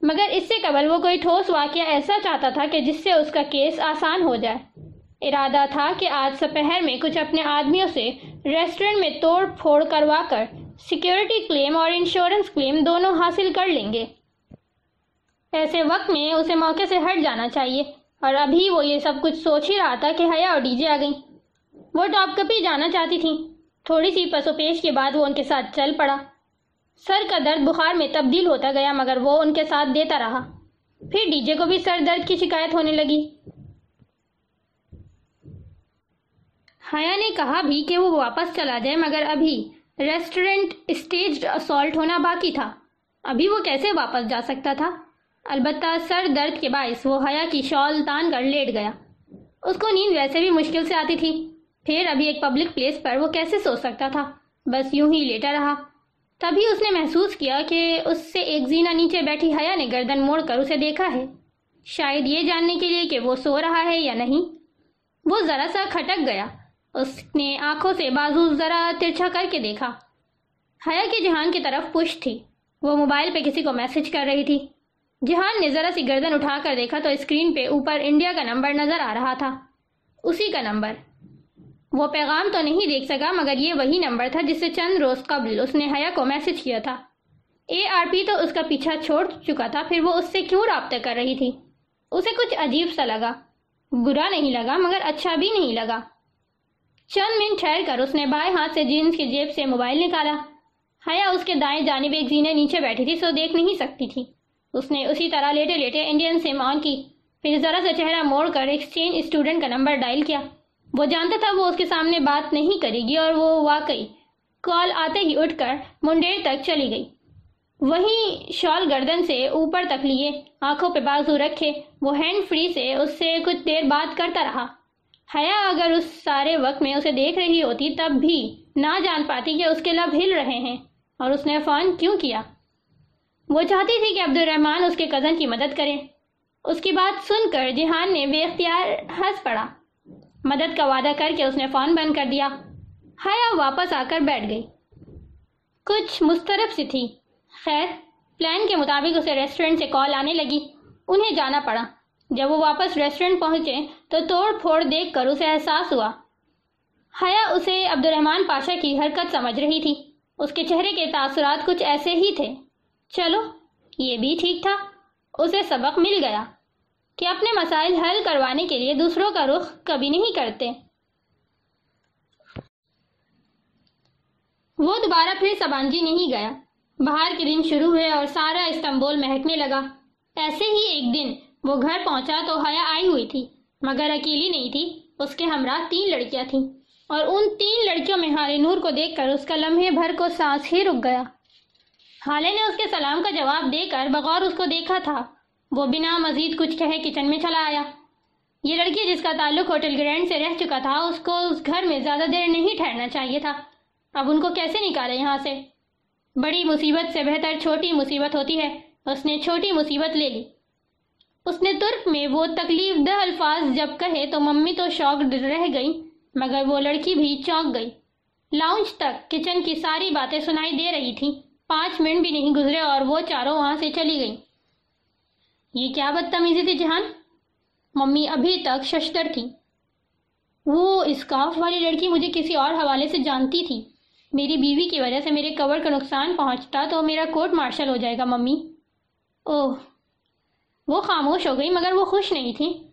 مگر اس سے قبل وہ کوئی ٹھوس واقعہ ایسا چاہتا تھا کہ جس سے اس کا کیس آسان ہو جائے۔ ارادہ تھا کہ آج سپہر میں کچھ اپنے آدمیوں سے ریسٹورنٹ میں توڑ پھوڑ کروا کر سیکیورٹی کلیم اور انشورنس کلیم دونوں حاصل کر لیں گے۔ ایسے وقت میں اسے موقع سے ہٹ جانا چاہیے۔ اور ابھی وہ یہ سب کچھ سوچ ہی رہا تھا کہ حیا اور ڈی جے آ گئی وہ ٹاپ کپی جانا چاہتی تھی تھوڑی سی پسو پیش کے بعد وہ ان کے ساتھ چل پڑا۔ سر کا درد بخار میں تبدیل ہوتا گیا، مگر وہ ان کے ساتھ دیتا رہا۔ پھر ڈی جے کو بھی سر درد کی شکایت ہونے لگی۔ حیا نے کہا بھی کہ وہ واپس چلا جائے مگر ابھی ریسٹورنٹ اسٹیج اسالٹ ہونا باقی تھا۔ ابھی وہ کیسے واپس جا سکتا تھا؟ البتہ سر درد کے باعث وہ حیا کی شال تان کر لیٹ گیا۔ اس کو نیند ویسے بھی مشکل سے آتی تھی۔ پھر ابھی ایک پبلک پلیس پر وہ کیسے سو سکتا تھا؟ بس یوں ہی لیٹا رہا۔ تبھی اس نے محسوس کیا کہ اس سے ایک زینہ نیچے بیٹھی حیا نے گردن موڑ کر اسے دیکھا ہے۔ شاید یہ جاننے کے لیے کہ وہ سو رہا ہے یا نہیں۔ وہ ذرا سا کھٹک گیا۔ اس نے آنکھوں سے بازو ذرا ترچھا کر کے دیکھا۔ حیا کے جہان کی طرف پش تھی۔ وہ موبائل پہ کسی کو میسج کر رہی تھی۔ جہان نے ذرا سی گردن اٹھا کر دیکھا تو اسکرین پہ اوپر انڈیا کا نمبر نظر آ رہا تھا۔ اسی کا نمبر۔ وہ پیغام تو نہیں دیکھ سکا، مگر یہ وہی نمبر تھا جس سے چند روز قبل اس نے حیا کو میسج کیا تھا۔ اے آر پی تو اس کا پیچھا چھوڑ چکا تھا، پھر وہ اس سے کیوں رابطہ کر رہی تھی؟ اسے کچھ عجیب سا لگا۔ برا نہیں لگا، مگر اچھا بھی نہیں لگا۔ چند منٹ ٹھہر کر اس نے بائیں ہاتھ سے جینس کی جیب سے موبائل نکالا۔ حیا اس کے دائیں جانب ایک زینے نیچے بیٹھی تھی، سو دیکھ نہیں سکتی تھی۔ اس نے اسی طرح لیٹے لیٹے انڈین سم آن کی۔ پھر ذرا سا چہرہ موڑ کر ایکسچینج اسٹوڈنٹ کا نمبر ڈائل کیا۔ وہ جانتا تھا وہ اس کے سامنے بات نہیں کرے گی اور وہ واقعی کال آتے ہی اٹھ کر منڈیر تک چلی گئی۔ وہیں شال گردن سے اوپر تک لیے، آنکھوں پہ بازو رکھے، وہ ہینڈ فری سے اس سے کچھ دیر بات کرتا رہا۔ حیا، اگر اس سارے وقت میں اسے دیکھ رہی ہوتی تب بھی نہ جان پاتی کہ اس کے لب ہل رہے ہیں۔ اور اس نے فون کیوں کیا؟ وہ چاہتی تھی کہ عبد الرحمن اس کے کزن کی مدد کرے۔ اس کی بات سن کر جہان نے بے اختیار ہنس پڑا۔ مدد کا وعدہ کر کے اس نے فون بند کر دیا۔ حیا واپس آ کر بیٹھ گئی۔ کچھ مسترب سی تھی۔ خیر، پلان کے مطابق اسے ریسٹورنٹ سے کال آنے لگی۔ انہیں جانا پڑا۔ جب وہ واپس ریسٹورنٹ پہنچے تو توڑ پھوڑ دیکھ کر اسے احساس ہوا۔ حیا اسے عبد الرحمن پاشا کی حرکت سمجھ رہی تھی۔ اس کے چہرے کے تاثرات کچھ ایسے ہی تھے۔ چلو، یہ بھی ٹھیک تھا۔ اسے سبق مل گیا کہ اپنے مسائل حل کروانے کے لیے دوسروں کا رخ کبھی نہیں کرتے۔ وہ دوبارہ پھر سبانجی نہیں گیا۔ باہر کے دن شروع ہوئے اور سارا استنبول مہکنے لگا۔ ایسے ہی ایک دن وہ گھر پہنچا تو حیا آئی ہوئی تھی۔ مگر اکیلی نہیں تھی۔ اس کے ہمراہ تین لڑکیاں تھیں۔ اور ان تین لڑکیوں میں ہارے نور کو دیکھ کر اس کا لمحے بھر کو سانس ہی رک گیا۔ حالے نے اس کے سلام کا جواب دے کر بغور اس کو دیکھا تھا۔ وہ بنا مزید کچھ کہے کچن میں چلا آیا۔ یہ لڑکی جس کا تعلق ہوٹل گرینڈ سے رہ چکا تھا، اس کو اس گھر میں زیادہ دیر نہیں ٹھہرنا چاہیے تھا۔ اب ان کو کیسے نکالے یہاں سے؟ بڑی مصیبت سے بہتر چھوٹی مصیبت ہوتی ہے۔ اس نے چھوٹی مصیبت لے لی۔ اس نے ترک میں وہ تکلیف دہ الفاظ جب کہے تو ممی تو شوق رہ گئی، مگر وہ لڑکی بھی چونک گئی۔ لاؤنج تک کچن کی ساری باتیں سنائی دے رہی تھی پانچ منٹ بھی نہیں گزرے اور وہ چاروں وہاں سے چلی گئی۔ یہ کیا بدتمیزی تھی جہان؟ ممی ابھی تک ششتر تھی۔ وہ اسکاف والی لڑکی مجھے کسی اور حوالے سے جانتی تھی۔ میری بیوی کی وجہ سے میرے کور کا نقصان پہنچتا تو میرا کوٹ مارشل ہو جائے گا، ممی۔ اوہ۔ وہ خاموش ہو گئی مگر وہ خوش نہیں تھی۔